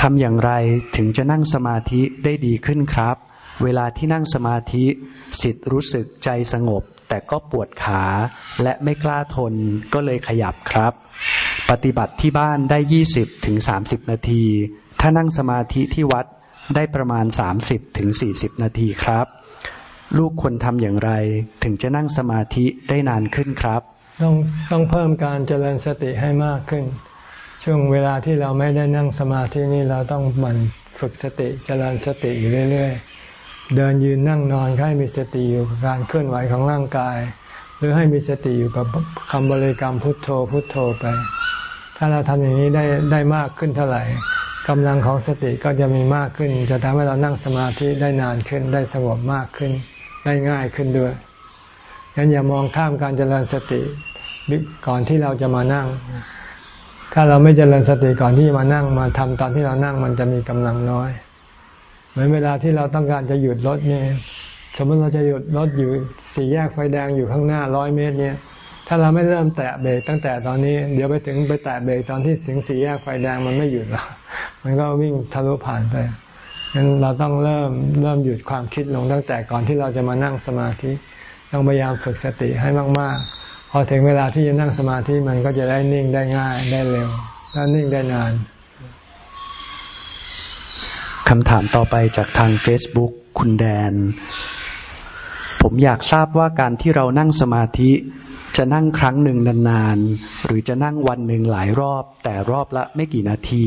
ทำอย่างไรถึงจะนั่งสมาธิได้ดีขึ้นครับ เวลาที่นั่งสมาธิสิทธิ์รู้สึกใจสงบ แต่ก็ปวดขาและไม่กล้าทนก็เลยขยับครับ ปฏิบัติที่บ้านได้ 20ถึง30 นาที ถ้านั่งสมาธิที่วัดได้ประมาณ 30ถึง40 นาทีครับ ลูกควรทำอย่างไรถึงจะนั่งสมาธิได้นานขึ้นครับ
ต้องต้องเพิ่มการเจริญสติให้มากขึ้น ช่วงเวลาที่เราไม่ได้นั่งสมาธินี่เราต้องหมั่นฝึกสติเจริญสติอยู่เรื่อย ๆ เดินยืนนั่งนอนให้มีสติอยู่กับการเคลื่อนไหวของร่างกาย หรือให้มีสติอยู่กับคำบริกรรมพุทโธพุทโธไป ถ้าเราทำอย่างนี้ได้ได้มากขึ้นเท่าไหร่กำลังของสติก็จะมีมากขึ้น จะทำให้เรานั่งสมาธิได้นานขึ้นได้สงบมากขึ้น ได้ง่ายขึ้นด้วยงั้นอย่ามองข้ามการเจริญสติ ก่อนที่เราจะมานั่ง ถ้าเราไม่เจริญสติก่อนที่มานั่งมาทำตอนที่เรานั่งมันจะมีกำลังน้อยเหมือนเวลาที่เราต้องการจะหยุดรถเนี่ย สมมติเราจะหยุดรถอยู่สี่แยกไฟแดงอยู่ข้างหน้าร้อยเมตรเนี่ย ถ้าเราไม่เริ่มแตะเบรกตั้งแต่ตอนนี้ เดี๋ยวไปถึงไปแตะเบรกตอนที่ถึงสี่แยกไฟแดงมันไม่หยุดหรอกมันก็วิ่งทะลุผ่านไปงั้นเราต้องเริ่มเริ่มหยุดความคิดลงตั้งแต่ก่อนที่เราจะมานั่งสมาธิ ต้องพยายามฝึกสติให้มาก ๆ พอถึงเวลาที่จะนั่งสมาธิมันก็จะได้นิ่งได้ง่ายได้เร็วและนิ่งได้นาน
คำถามต่อไปจากทาง Facebook คุณแดน ผมอยากทราบว่าการที่เรานั่งสมาธิ จะนั่งครั้งหนึ่งนานๆ หรือจะนั่งวันหนึ่งหลายรอบ แต่รอบละไม่กี่นาที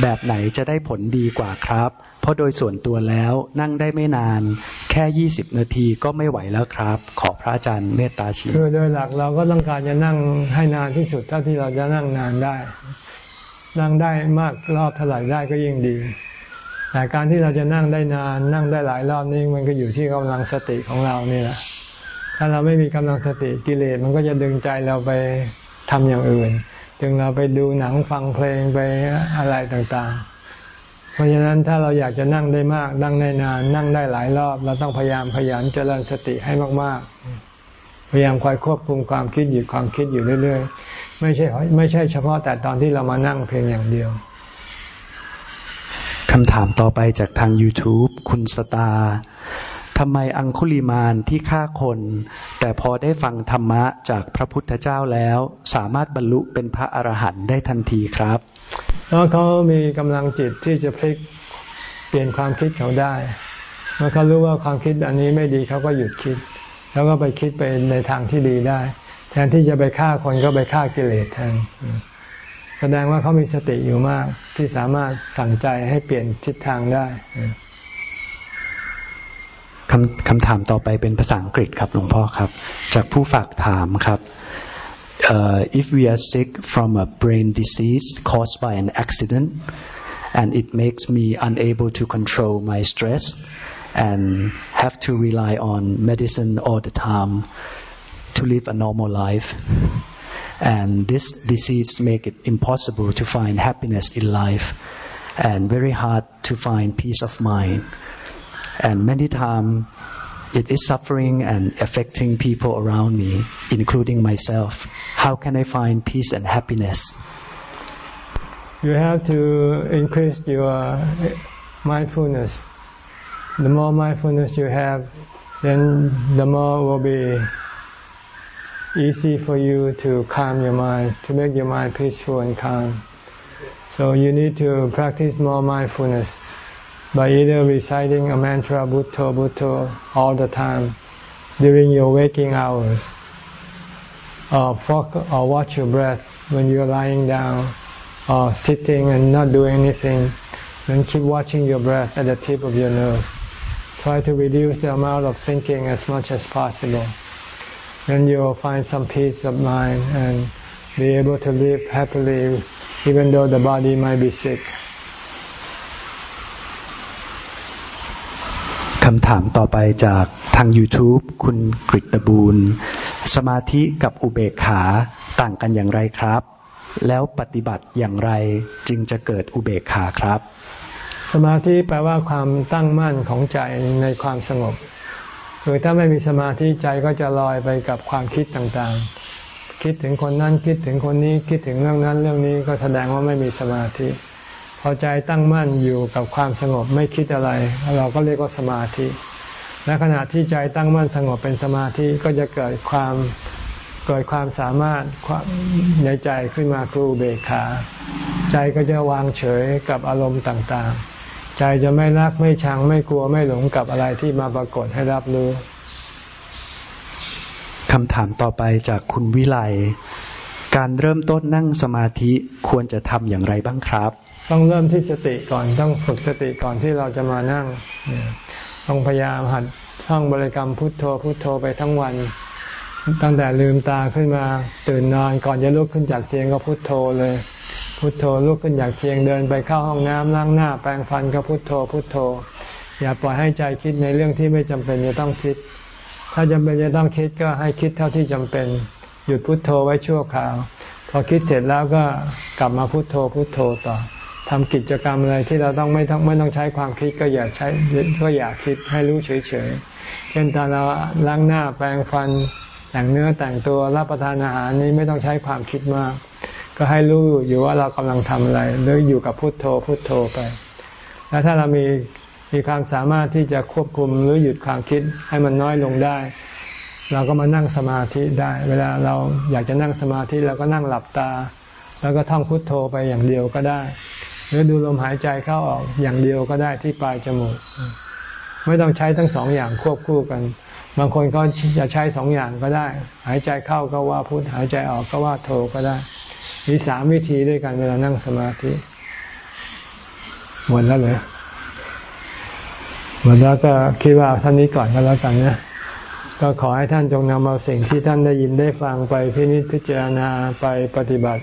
แบบไหนจะได้ผลดีกว่าครับ เพราะโดยส่วนตัวแล้วนั่งได้ไม่นานแค่ยี่สิบนาทีก็ไม่ไหวแล้วครับ ขอพระอาจารย์เมตตาชี้
คือโดยหลักเราก็ต้องการจะนั่งให้นานที่สุดเท่าที่เราจะนั่งนานได้ นั่งได้มากรอบเท่าไหร่ได้ก็ยิ่งดี แต่การที่เราจะนั่งได้นานนั่งได้หลายรอบนี้มันก็อยู่ที่กำลังสติของเรานี่แหละถ้าเราไม่มีกำลังสติกิเลสมันก็จะดึงใจเราไปทำอย่างอื่นดึงเราไปดูหนังฟังเพลงไปอะไรต่างๆ ราะฉะนั้นถ้าเราอยากจะนั่งได้มาก นั่งได้นาน นั่งได้หลายรอบ เราต้องพยายามพยายามเจริญสติให้มาก ๆ พยายามคอยควบคุมความคิดหยุดความคิดอยู่เรื่อย ๆ ไม่ใช่ไม่ใช่เฉพาะแต่ตอนที่เรามานั่งเพียงอย่างเดียว
คำถามต่อไปจากทาง YouTube คุณสตาทำไมอังคุลิมานที่ฆ่าคน แต่พอได้ฟังธรรมะจากพระพุทธเจ้าแล้ว สามารถบรรลุเป็นพระอรหันต์ได้ทันทีครับ
เพราะเขามีกำลังจิตที่จะพลิกเปลี่ยนความคิดเขาได้เมื่อเขารู้ว่าความคิดอันนี้ไม่ดีเขาก็หยุดคิด แล้วก็ไปคิดไปในทางที่ดีได้ แทนที่จะไปฆ่าคนก็ไปฆ่ากิเลสแทนแสดงว่าเขามีสติอยู่มากที่สามารถสั่งใจให้เปลี่ยนทิศทางได้
คำคำถามต่อไปเป็นภาษาอังกฤษครับหลวงพ่อครับ จากผู้ฝากถามครับ uh, if we are sick from a brain disease caused by an accident and it makes me unable to control my stress and have to rely on medicine all the time to live a normal life. And this disease make it impossible to find happiness in life and very hard to find peace of mind. And many times it is suffering and affecting people around me, including myself. How can I find peace and happiness?
You have to increase your mindfulness. The more mindfulness you have, then the more will be easy for you to calm your mind, to make your mind peaceful and calm. So you need to practice more mindfulness by either reciting a mantra Bhutto Bhutto all the time during your waking hours, uh, or, focus, uh, or watch your breath when you're lying down, or sitting and not doing anything. Then keep watching your breath at the tip of your nose. Try to reduce the amount of thinking as much as possible. Then you will find some peace of mind and be able to live happily even though the body might be sick ำ
ถามต่อไปจากทาง YouTube คุณกริตบูล สมาธิกับอุเบกขาต่างกันอย่างไรครับ แล้วปฏิบัติอย่างไรจึงจะเกิดอุเบกขาครับ
สมาธิแปลว่าความตั้งมั่นของใจในความสงบ คือถ้าไม่มีสมาธิใจก็จะลอยไปกับความคิดต่างๆ คิดถึงคนนั้นคิดถึงคนนี้คิดถึงเรื่องนั้นเรื่องนี้ก็แสดงว่าไม่มีสมาธิ พอใจตั้งมั่นอยู่กับความสงบไม่คิดอะไร เราก็เรียกว่าสมาธิ และขณะที่ใจตั้งมั่นสงบเป็นสมาธิก็จะเกิดความเกิดความสามารถในใจขึ้นมาครูเบกขา ใจก็จะวางเฉยกับอารมณ์ต่างๆ ใจจะไม่รักไม่ชังไม่กลัวไม่หลงกับอะไรที่มาปรากฏให้รับรู้
คำถามต่อไปจากคุณวิไลการเริ่มต้นนั่งสมาธิควรจะทำอย่างไรบ้างครับ
ต้องเริ่มที่สติก่อนต้องฝึกสติก่อนที่เราจะมานั่ง ต้องพยายามหัดท่องบริกรรมพุทโธพุทโธไปทั้งวัน ตั้งแต่ลืมตาขึ้นมาตื่นนอนก่อนจะลุกขึ้นจากเตียงก็พุทโธเลย พุทโธลุกขึ้นจากเตียงเดินไปเข้าห้องน้ำล้างหน้า แปรงฟันก็พุทโธพุทโธ อย่าปล่อยให้ใจคิดในเรื่องที่ไม่จำเป็นจะต้องคิด ถ้าจำเป็นจะต้องคิดก็ให้คิดเท่าที่จำเป็น หยุดพุทโธไว้ชั่วคราว พอคิดเสร็จแล้วก็กลับมาพุทโธพุทโธต่อ ทำกิจกรรมอะไรที่เราต้องไม่ต้องไม่ต้องใช้ความคิดก็อย่าใช้ก็อย่าคิดให้รู้เฉยเฉยเช่นตอนเราล้างหน้าแปรงฟันแต่งเนื้อแต่งตัวรับประทานอาหารนี้ไม่ต้องใช้ความคิดมาก ก็ให้รู้อยู่ว่าเรากำลังทำอะไรหรืออยู่กับพุโทโธพุโทโธไป แล้วถ้าเรามีมีความสามารถที่จะควบคุมหรือหยุดความคิดให้มันน้อยลงได้ เราก็มานั่งสมาธิได้ เวลาเราอยากจะนั่งสมาธิเราก็นั่งหลับตา แล้วก็ท่องพุทโธไปอย่างเดียวก็ได้ หรือดูลมหายใจเข้าออกอย่างเดียวก็ได้ที่ปลายจมูก ไม่ต้องใช้ทั้งสองอย่างควบคู่กัน บางคนก็จะใช้สองอย่างก็ได้ หายใจเข้าก็ว่าพุทหายใจออกก็ว่าโธก็ได้ มีสามวิธีด้วยกันเวลานั่งสมาธิหมดแล้วเลยหมดแล้วก็คิดว่าท่านนี้ก่อนก็แล้วกันนะก็ขอให้ท่านจงนำเอาสิ่งที่ท่านได้ยินได้ฟังไปพินิจพิจารณาไปปฏิบัติ